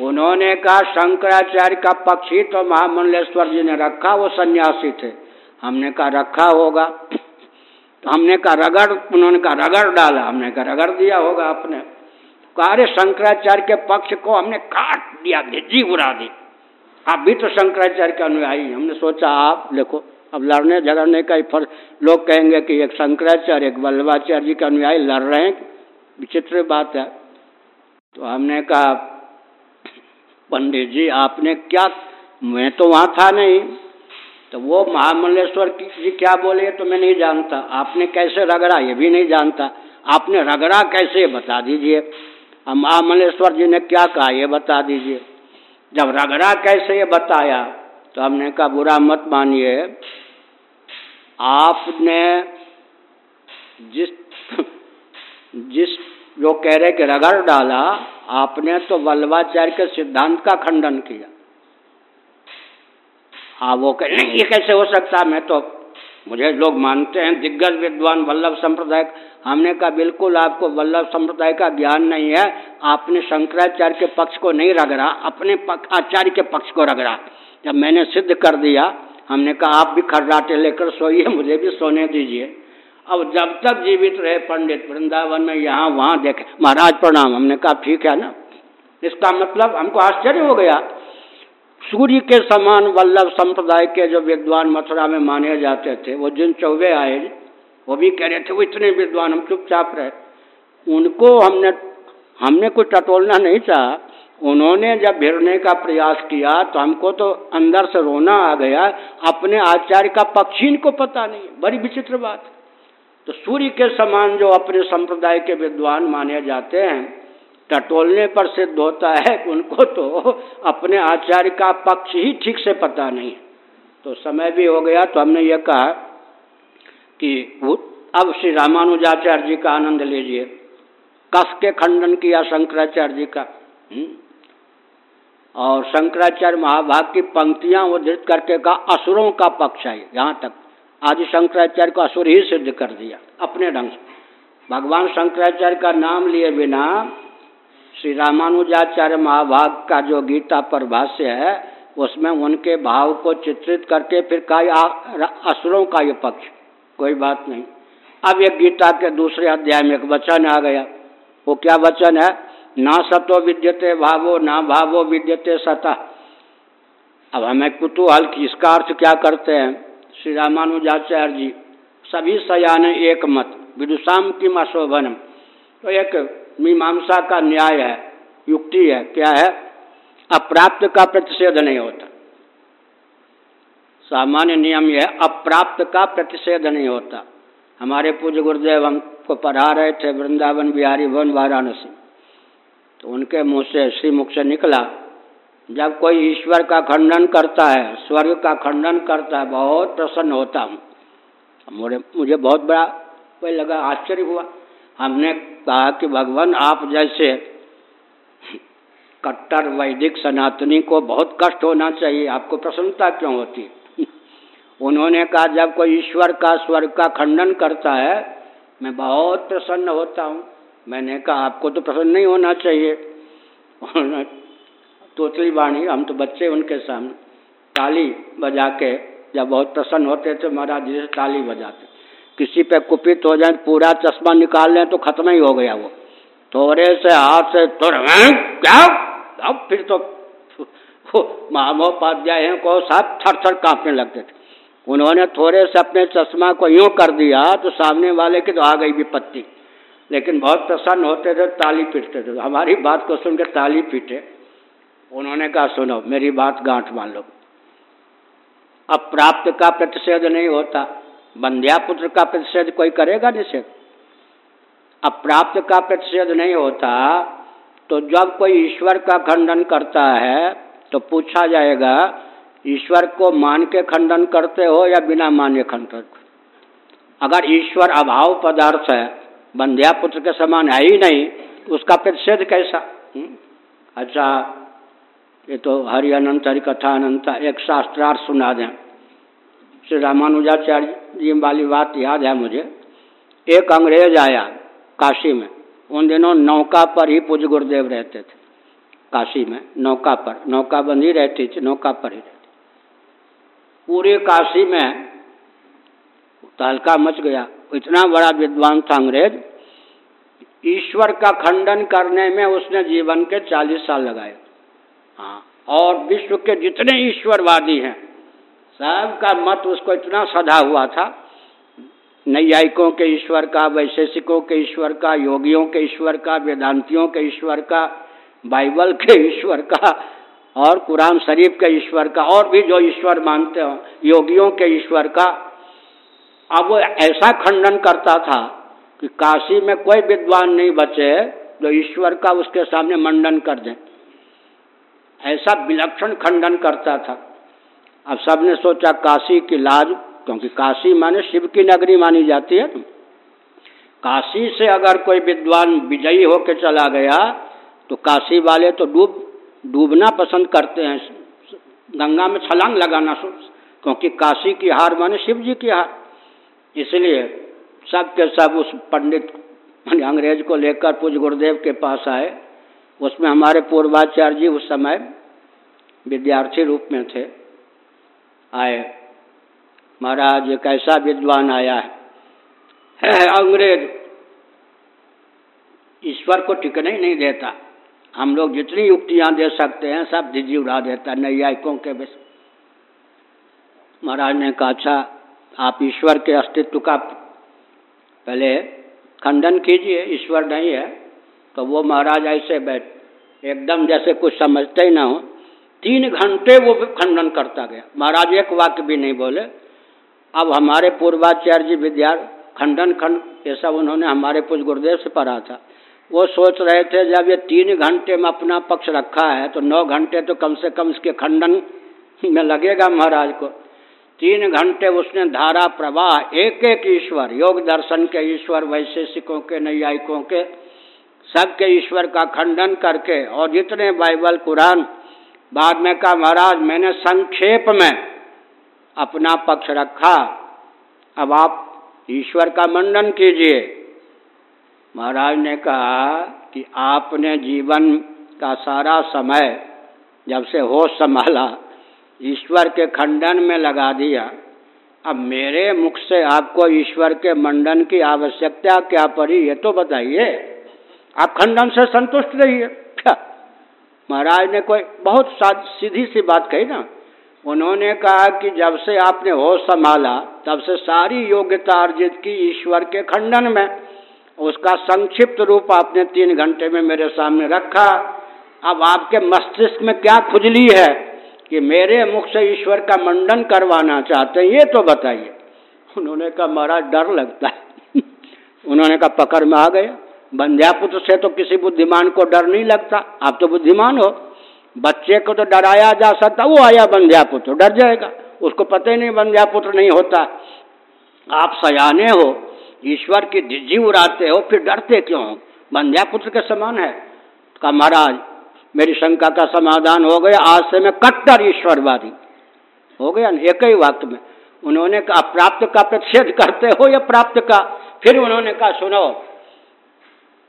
उन्होंने कहा, शंकराचार्य का पक्ष ही तो महामंडलेश्वर जी ने रखा, वो सन्यासी थे। हमने कहा, रखा होगा। तो हमने कहा, रगड़? उन्होंने कहा, रगड़ डाला। हमने कहा, रगड़ दिया होगा आपने। कहा, अरे शंकराचार्य के पक्ष को हमने काट दिया जी उड़ा दी। आप भी तो शंकराचार्य के अनुयायी हमने सोचा, आप देखो, अब लड़ने झगड़ने का ही फ़र्क। लोग कहेंगे कि एक शंकराचार्य, एक वल्लभाचार्य जी के अनुयायी लड़ रहे हैं। विचित्र बात है। तो हमने कहा, पंडित जी, आपने क्या, मैं तो वहाँ था नहीं। तो वो महामल्लेश्वर जी क्या बोले तो मैं नहीं जानता। आपने कैसे रगड़ा, ये भी नहीं जानता। आपने रगड़ा कैसे बता दीजिए। अब महामल्लेश्वर जी ने क्या कहा, ये बता दीजिए। जब रगड़ा कैसे ये बताया तो हमने कहा, बुरा मत मानिए। आपने जिस जिस जो कह रहे कि रगड़ डाला, आपने तो वल्लभाचार्य के सिद्धांत का खंडन किया। हाँ वो कह, नहीं, ये कैसे हो सकता? मैं तो मुझे लोग मानते हैं, दिग्गज विद्वान वल्लभ संप्रदाय, हमने कहा बिल्कुल आपको वल्लभ संप्रदाय का ज्ञान नहीं है, आपने शंकराचार्य के पक्ष को नहीं रगड़ा अपने आचार्य के पक्ष को रगड़ा जब मैंने सिद्ध कर दिया, हमने कहा आप भी खर्राटे लेकर सोइए, मुझे भी सोने दीजिए। अब जब तक जीवित रहे पंडित वृंदावन में, यहाँ वहाँ देखे। महाराज प्रणाम, हमने कहा ठीक है ना? इसका मतलब हमको आश्चर्य हो गया। सूर्य के समान वल्लभ संप्रदाय के जो विद्वान मथुरा में माने जाते थे, वो जिन चौबे आए, वो भी कह रहे थे, वो इतने विद्वान, हम चुपचाप रहे। उनको हमने हमने कुछ टटोलना नहीं चाहा उन्होंने जब भिड़ने का प्रयास किया तो हमको तो अंदर से रोना आ गया। अपने आचार्य का पक्षी को पता नहीं, बड़ी विचित्र बात। तो सूर्य के समान जो अपने संप्रदाय के विद्वान माने जाते हैं टटोलने पर सिद्ध होता है उनको तो अपने आचार्य का पक्ष ही ठीक से पता नहीं। तो समय भी हो गया तो हमने ये कहा कि अब श्री रामानुजाचार्य जी का आनंद लीजिए। कस के खंडन किया शंकराचार्य जी का हम्म? और शंकराचार्य महाभाग की पंक्तियाँ उद्धृत करके कहा, असुरों का पक्ष है, यहाँ तक। आदि शंकराचार्य को असुर ही सिद्ध कर दिया, अपने ढंग से। भगवान शंकराचार्य का नाम लिए बिना श्री रामानुजाचार्य महाभाग का जो गीता पर भाष्य है, उसमें उनके भाव को चित्रित करके फिर कहा असुरों का ये पक्ष। कोई बात नहीं। अब एक गीता के दूसरे अध्याय में एक वचन आ गया। वो क्या वचन है? ना सतो विद्यते भावो, ना भावो विद्यते सता। अब हमें कुतूहल की इसका अर्थ क्या करते हैं? श्री रामानुजाचार्य जी, सभी सयाने एक मत। विदुषाम की अशोभनम। तो एक मीमांसा का न्याय है, युक्ति है, क्या है? अप्राप्त का प्रतिषेध नहीं होता। सामान्य नियम यह अप्राप्त का प्रतिषेध नहीं होता। हमारे पूज्य गुरुदेव हमको पढ़ा रहे थे, वृंदावन बिहारी भवन, वाराणसी। तो उनके मुँह से श्रीमुख से निकला, जब कोई ईश्वर का खंडन करता है, स्वर्ग का खंडन करता है, बहुत प्रसन्न होता हूँ। मुझे बहुत बड़ा कोई लगा, आश्चर्य हुआ। हमने कहा कि भगवान, आप जैसे कट्टर, वैदिक, सनातनी को बहुत कष्ट होना चाहिए, आपको प्रसन्नता क्यों होती? उन्होंने कहा, जब कोई ईश्वर का स्वर्ग का खंडन करता है, मैं बहुत प्रसन्न होता हूँ। मैंने कहा, आपको तो प्रसन्न नहीं होना चाहिए। तोतली वाणी हम तो बच्चे उनके सामने, ताली बजा के जब बहुत प्रसन्न होते थे, महाराज जी से ताली बजाते। किसी पे कुपित हो जाए, पूरा चश्मा निकाल लें तो खत्म ही हो गया वो। थोड़े से हाथ से थोड़ा क्या? अब फिर तो महामोपाध्याय हैं को साहब थर थर कांपने लगते थे। उन्होंने थोड़े से अपने चश्मा को यूँ कर दिया तो सामने वाले की तो आ गई विपत्ति लेकिन बहुत प्रसन्न होते थे, ताली पीटते थे। हमारी बात को सुनकर ताली पीटे। उन्होंने कहा, सुनो, मेरी बात गांठ मान लो। अब प्राप्त का प्रतिषेध नहीं होता। बंध्या पुत्र का प्रतिषेध कोई करेगा निषेध अब प्राप्त का प्रतिषेध नहीं होता तो जब कोई ईश्वर का खंडन करता है तो पूछा जाएगा, ईश्वर को मान के खंडन करते हो या बिना माने खंडन? अगर ईश्वर अभाव पदार्थ है बंध्या पुत्र के समान है ही नहीं, उसका प्रतिषेध कैसा? हम्म? अच्छा ये तो हरि अनंत, हरि कथा अनंत, एक शास्त्रार्थ सुना दें। श्री रामानुजाचार्य जी वाली बात याद है मुझे। एक अंग्रेज़ आया काशी में। उन दिनों नौका पर ही पूज्य गुरुदेव रहते थे। काशी में नौका पर। नौका बंदी रहती थी, नौका पर ही रहती। पूरे काशी में तहलका मच गया। इतना बड़ा विद्वान था अंग्रेज़। ईश्वर का खंडन करने में उसने जीवन के चालीस साल लगाए। हाँ और विश्व के जितने ईश्वरवादी हैं सबका मत उसको इतना सधा हुआ था। नैयायिकों के ईश्वर का, वैशेषिकों के ईश्वर का, योगियों के ईश्वर का, वेदांतियों के ईश्वर का, बाइबल के ईश्वर का, और कुरान शरीफ के ईश्वर का, और भी जो ईश्वर मानते हो, योगियों के ईश्वर का। अब वो ऐसा खंडन करता था कि काशी में कोई विद्वान नहीं बचे जो ईश्वर का उसके सामने मंडन कर दें। ऐसा विलक्षण खंडन करता था। अब सबने सोचा काशी की लाज, क्योंकि काशी माने शिव की नगरी मानी जाती है। काशी से अगर कोई विद्वान विजयी होकर चला गया तो काशी वाले तो डूब, डूबना पसंद करते हैं। गंगा में छलांग लगाना क्योंकि काशी की हार माने शिव जी की हार। इसलिए सब के सब उस पंडित अंग्रेज़ को लेकर पूज गुरुदेव के पास आए। उसमें हमारे पूर्वाचार्य जी उस समय विद्यार्थी रूप में थे। आए। महाराज एक ऐसा विद्वान आया है, अंग्रेज़। ईश्वर को टिकने ही नहीं देता। हम लोग जितनी युक्तियाँ दे सकते हैं सब दिजी उड़ा देता नैयायिकों के विषय महाराज ने कहा अच्छा आप ईश्वर के अस्तित्व का पहले खंडन कीजिए ईश्वर नहीं है तो वो महाराज ऐसे बैठ एकदम जैसे कुछ समझते ही ना हो तीन घंटे वो खंडन करता गया। महाराज एक वाक्य भी नहीं बोले। अब हमारे पूर्वाचार्य जी खंडन खंड, ये सब उन्होंने हमारे पूज गुरुदेव से पढ़ा था। वो सोच रहे थे, जब ये तीन घंटे में अपना पक्ष रखा है तो नौ घंटे तो कम से कम इसके खंडन में लगेगा महाराज को। तीन घंटे उसने धारा, प्रवाह एक एक ईश्वर, योग दर्शन के ईश्वर, वैशेषिकों के, नैयायिकों के सबके ईश्वर का खंडन करके, और जितने बाइबल, कुरान बाद में कहा, महाराज, मैंने संक्षेप में अपना पक्ष रखा। अब आप ईश्वर का मंडन कीजिए। महाराज ने कहा कि आपने जीवन का सारा समय जब से होश संभाला, ईश्वर के खंडन में लगा दिया। अब मेरे मुख से आपको ईश्वर के मंडन की आवश्यकता क्या पड़ी, ये तो बताइए। आप खंडन से संतुष्ट रहिए। महाराज ने कोई बहुत सीधी सी बात कही ना। उन्होंने कहा कि जब से आपने होश संभाला, तब से सारी योग्यता अर्जित की ईश्वर के खंडन में। उसका संक्षिप्त रूप आपने तीन घंटे में मेरे सामने रखा। अब आपके मस्तिष्क में क्या खुजली है कि मेरे मुख से ईश्वर का मंडन करवाना चाहते हैं, ये तो बताइए। उन्होंने कहा, महाराज, डर लगता है। उन्होंने कहा, पकड़ में आ गया बंध्यापुत्र से तो किसी बुद्धिमान को डर नहीं लगता। आप तो बुद्धिमान हो। बच्चे को तो डराया जा सकता, वो आया बंध्यापुत्र, डर जाएगा। उसको पता ही नहीं बंध्यापुत्र नहीं होता। आप सयाने हो, ईश्वर की जी उड़ाते हो, फिर डरते क्यों? हो बंध्यापुत्र के समान है। का महाराज, मेरी शंका का समाधान हो गया। आज से मैं कट्टर ईश्वरवादी। हो गया ना? एक ही वक्त में। उन्होंने कहा प्राप्त का प्रतिषेध करते हो या प्राप्त का? फिर उन्होंने कहा, सुनो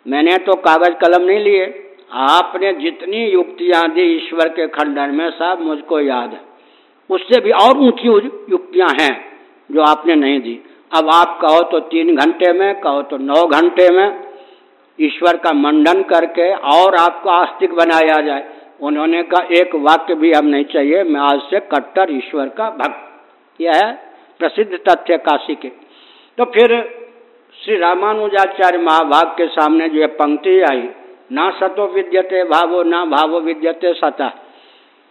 मैंने तो कागज़ कलम नहीं लिए। आपने जितनी युक्तियाँ दी ईश्वर के खंडन में, सब मुझको याद है। उससे भी और ऊँची युक्तियाँ हैं जो आपने नहीं दी। अब आप कहो तो तीन घंटे में, कहो तो नौ घंटे में, ईश्वर का मंडन करके और आपको आस्तिक बनाया जाए। उन्होंने कहा, एक वाक्य भी हम नहीं चाहिए, मैं आज से कट्टर ईश्वर का भक्त। यह है प्रसिद्ध तथ्य काशी के। तो फिर श्री रामानुजाचार्य महाभाग के सामने जो पंक्ति आई, ना सतो विद्यते, भावो ना भावो विद्यते सता।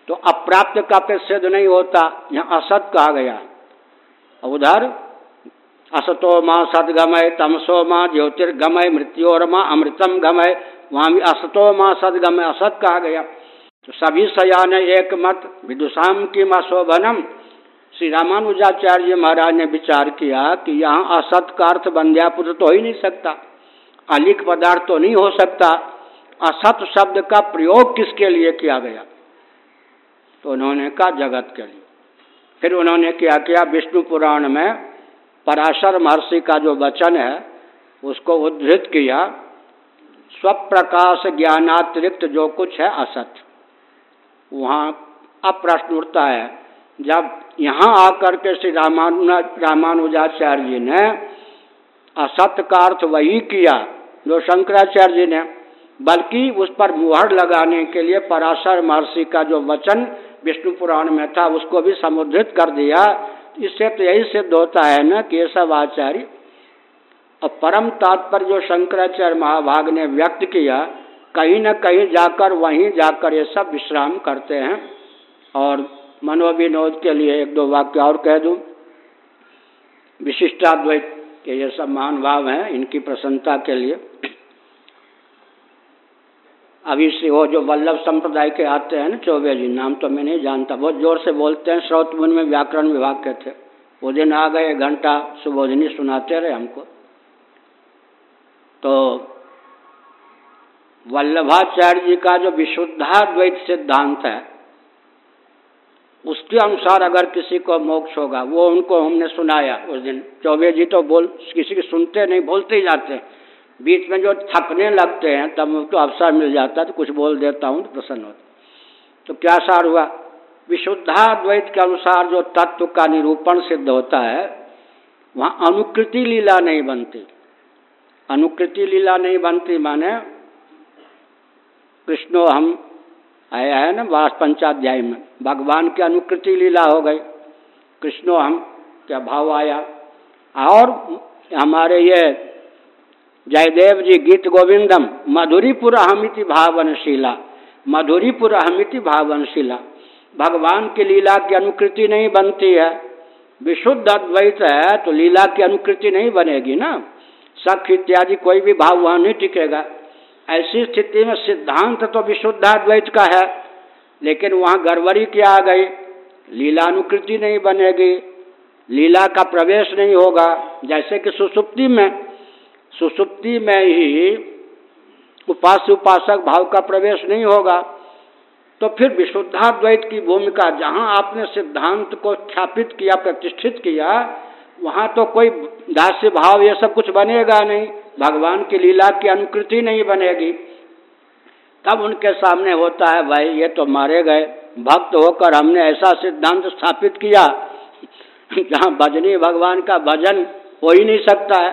तो अप्राप्त का प्रसिद्ध नहीं होता, यहाँ असत कहा गया। उधर, असतो माँ सदगमय, तमसो माँ ज्योतिर्गमय, मृत्योर माँ अमृतम गमय, वहाँ भी असतो माँ सदगमय, असत कहा गया। तो सभी सयान एक मत विदुषाम की मशोभनम श्री रामानुजाचार्य महाराज ने विचार किया कि यहाँ असत का अर्थ बंध्यापुत्र तो हो ही नहीं सकता, अलिख पदार्थ तो नहीं हो सकता। असत शब्द का प्रयोग किसके लिए किया गया? तो उन्होंने कहा, जगत के लिए। फिर उन्होंने क्या किया, विष्णु पुराण में पराशर महर्षि का जो वचन है, उसको उद्धृत किया, स्वप्रकाश ज्ञानातिरिक्त जो कुछ है असत। वहाँ अब प्रश्न उठता है जब यहाँ आकर के श्री रामानु रामानुजाचार्य जी ने असत का अर्थ वही किया जो शंकराचार्य जी ने, बल्कि उस पर मुहर लगाने के लिए पराशर महर्षि का जो वचन विष्णु पुराण में था, उसको भी समुद्रित कर दिया। इससे तो यही सिद्ध होता है ना कि ये सब आचार्य और परम तात्पर्य जो शंकराचार्य महाभाग ने व्यक्त किया, कहीं न कहीं जाकर वहीं जाकर ये सब विश्राम करते हैं। और मनोविनोद के लिए एक दो वाक्य और कह दूँ। विशिष्टाद्वैत के ये सब महान भाव हैं इनकी प्रसन्नता के लिए। अभी से वो जो वल्लभ संप्रदाय के आते हैं ना चौबे जी, नाम तो मैं नहीं जानता। बहुत ज़ोर से बोलते हैं, श्रोत में व्याकरण विभाग के थे। वो दिन आ गए घंटा सुबोधनी सुनाते रहे हमको। तो वल्लभाचार्य जी का जो विशुद्धाद्वैत सिद्धांत है उसके अनुसार अगर किसी को मोक्ष होगा, वो उनको हमने सुनाया। उस दिन चौबे जी तो बोल, किसी की सुनते नहीं, बोलते ही जाते बीच में जो थकने लगते हैं, तब उनको अवसर मिल जाता है तो कुछ बोल देता हूँ तो प्रसन्न होता तो क्या सार हुआ? विशुद्धाद्वैत के अनुसार जो तत्व का निरूपण सिद्ध होता है, वहाँ अनुकृति लीला नहीं बनती। अनुकृति लीला नहीं बनती माने, कृष्णो हम आया है ना वास पंचाध्याय में। भगवान की अनुकृति लीला हो गई। कृष्णो, हम क्या भाव आया? और हमारे ये जयदेव जी, गीत गोविंदम, मधुरीपुर अहमिति भावनशीला, मधुरीपुर अहमिति भावनशीला। भगवान की लीला की अनुकृति नहीं बनती है। विशुद्ध अद्वैत है तो लीला की अनुकृति नहीं बनेगी ना। सख इत्यादि, कोई भी भाव वहाँ नहीं टिकेगा। ऐसी स्थिति में सिद्धांत तो विशुद्धाद्वैत का है, लेकिन वहाँ गड़बड़ी क्या आ गई। लीलानुकृति नहीं बनेगी, लीला का प्रवेश नहीं होगा। जैसे कि सुसुप्ति में सुसुप्ति में ही उपास्य उपासक भाव का प्रवेश नहीं होगा। तो फिर विशुद्धाद्वैत की भूमिका, जहाँ आपने सिद्धांत को स्थापित किया, प्रतिष्ठित किया वहाँ तो कोई दास्य भाव ये सब कुछ बनेगा नहीं। भगवान की लीला की अनुकृति नहीं बनेगी। तब उनके सामने होता है, भाई, ये तो मारे गए। भक्त होकर हमने ऐसा सिद्धांत स्थापित किया, जहाँ भजनी भगवान का भजन हो ही नहीं सकता है।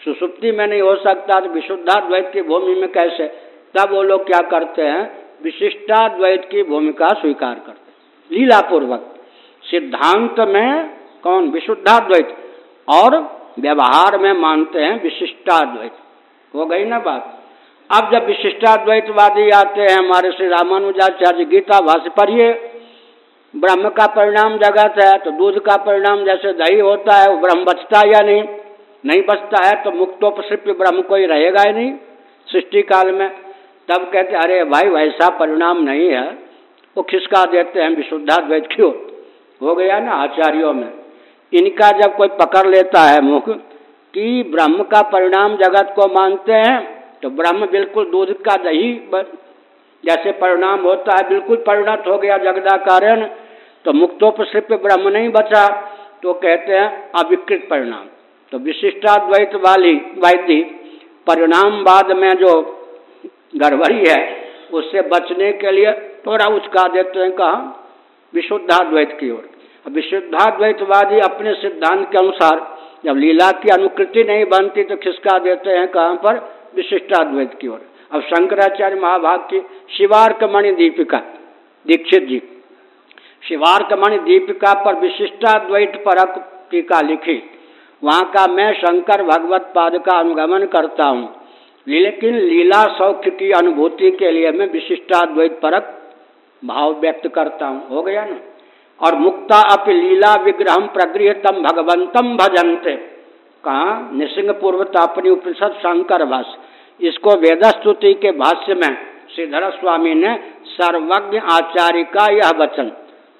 सुसुप्ति में नहीं हो सकता तो विशुद्धाद्वैत की भूमि में कैसे? तब वो लोग क्या करते हैं, विशिष्टाद्वैत की भूमिका स्वीकार करते लीलापूर्वक सिद्धांत में कौन? विशुद्धाद्वैत। और व्यवहार में मानते हैं विशिष्टाद्वैत। हो गई ना बात? अब जब विशिष्टाद्वैतवादी आते हैं, हमारे श्री रामानुजाचार्य गीता भाष्य पढ़िए। ब्रह्म का परिणाम जगत है तो दूध का परिणाम जैसे दही होता है, वो ब्रह्म बचता या नहीं? नहीं बचता है तो मुक्तोपसृप्य ब्रह्म कोई रहेगा ही नहीं सृष्टि काल में। तब कहते, अरे भाई, वैसा परिणाम नहीं है। वो खिसका देते हैं विशुद्धाद्वैत क्यों हो गया ना आचार्यों में। इनका जब कोई पकड़ लेता है मुख कि ब्रह्म का परिणाम जगत को मानते हैं तो ब्रह्म बिल्कुल दूध का दही जैसे परिणाम होता है, बिल्कुल परिणत हो गया जगदाकारण तो मुक्तोपसृप्य ब्रह्म नहीं बचा तो कहते हैं अविकृत परिणाम। तो विशिष्टाद्वैत वाली वैधि परिणाम बाद में जो गड़बड़ी है, उससे बचने के लिए थोड़ा उचका देते हैं, कहा, विशुद्धाद्वैत की ओर। विशुद्धाद्वैतवादी अपने सिद्धांत के अनुसार, जब लीला की अनुकृति नहीं बनती तो खिसका देते हैं कहाँ पर? विशिष्टाद्वैत की ओर। अब शंकराचार्य महाभाग की शिवार्कमणि दीपिका, दीक्षित जी, शिवार्कमणि दीपिका पर विशिष्टाद्वैत परक टीका लिखी। वहाँ का मैं शंकर भगवत पाद का अनुगमन करता हूँ। लेकिन लीला सौख्य की अनुभूति के लिए मैं विशिष्टाद्वैत परक भाव व्यक्त करता हूँ। हो गया ना? और मुक्ता अप लीला विग्रह प्रगृहतम भगवंतम भजनते। कहा? निसिंग पूर्व तापनी उपनिषद शंकर भाष्य इसको वेदस्तुति के भाष्य में श्रीधर स्वामी ने सर्वज्ञ आचार्य का यह वचन,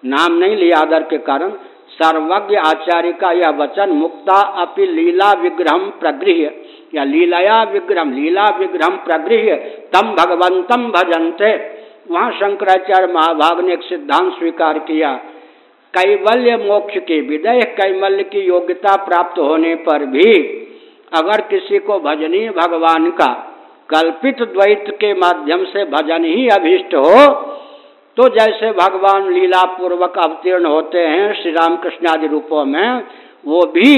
नाम नहीं लिया आदर के कारण, सर्वज्ञ आचार्य का यह वचन, मुक्ता अपि लीला विग्रह प्रगृह या लीलाया विग्रह, लीला विग्रह प्रगृह तम भगवंतम भजनते। वहाँ शंकराचार्य महाभाग ने एक सिद्धांत स्वीकार किया। कैवल्य मोक्ष के विदय कैवल्य की योग्यता प्राप्त होने पर भी अगर किसी को भजनीय भगवान का कल्पित द्वैत के माध्यम से भजन ही अभिष्ट हो तो जैसे भगवान लीला पूर्वक अवतीर्ण होते हैं श्री राम कृष्ण आदि रूपों में, वो भी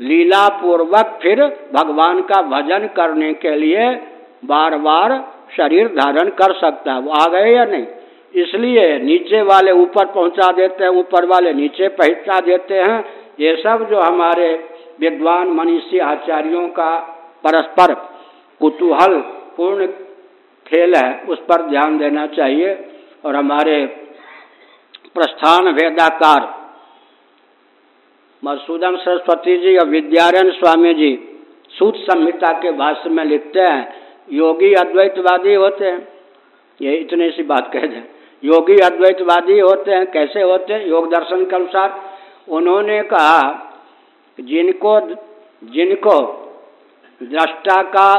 लीला पूर्वक फिर भगवान का भजन करने के लिए बार बार शरीर धारण कर सकता है। वो आ गए या नहीं? इसलिए नीचे वाले ऊपर पहुँचा देते हैं, ऊपर वाले नीचे पहुँचा देते हैं। ये सब जो हमारे विद्वान मनीषी आचार्यों का परस्पर कुतूहल, पूर्ण खेल है, उस पर ध्यान देना चाहिए। और हमारे प्रस्थान वेदाकार मधुसूदन सरस्वती जी और विद्यारण स्वामी जी सूत संहिता के भाष्य में लिखते हैं, योगी अद्वैतवादी होते हैं। ये इतने सी बात कह दें। योगी अद्वैतवादी होते हैं, कैसे होते हैं? योग दर्शन के अनुसार उन्होंने कहा, जिनको जिनको दृष्टा का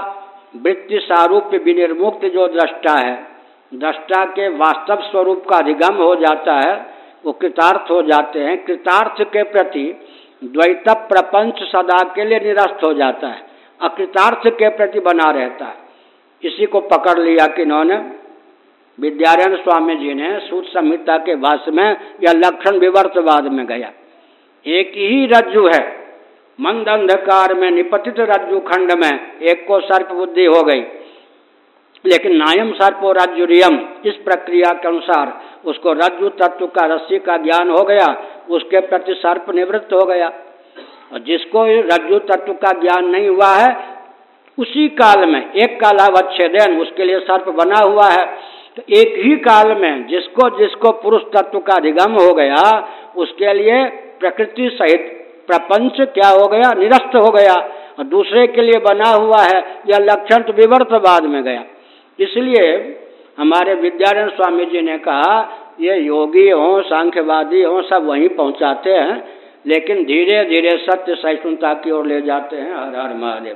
वृत्ति सारूप्य विनिर्मुक्त जो दृष्टा है, दृष्टा के वास्तव स्वरूप का अधिगम हो जाता है, वो कृतार्थ हो जाते हैं। कृतार्थ के प्रति द्वैत प्रपंच सदा के लिए निरस्त हो जाता है। अकृतार्थ के प्रति बना रहता है। इसी को पकड़ लिया कि इन्होंने विद्यारायण स्वामी जी ने सूत संहिता के भाष्य में या लक्षण विवर्तवाद में गया। एक ही रज्जु है। मंद अंधकार में निपतित रज्जु खंड में एक को सर्प बुद्धि हो गई। लेकिन नायम सर्पो रज्जुरियम इस प्रक्रिया के अनुसार उसको रज्जु तत्व का, रस्सी का ज्ञान हो गया, उसके प्रति सर्प निवृत्त हो गया। और जिसको रज्जु तत्व का ज्ञान नहीं हुआ है, उसी काल में, एक कालावच्छेदन, उसके लिए सर्प बना हुआ है। तो एक ही काल में जिसको जिसको पुरुष तत्व का अधिगम हो गया, उसके लिए प्रकृति सहित प्रपंच क्या हो गया? निरस्त हो गया। और दूसरे के लिए बना हुआ है, यह लक्षण तो विवर्त बाद में गया। इसलिए हमारे विद्यारायण स्वामी जी ने कहा, ये योगी हों, सांख्यवादी हों, सब वहीं पहुंचाते हैं, लेकिन धीरे धीरे सत्य सहिष्णुता की ओर ले जाते हैं, हर हर महादेव।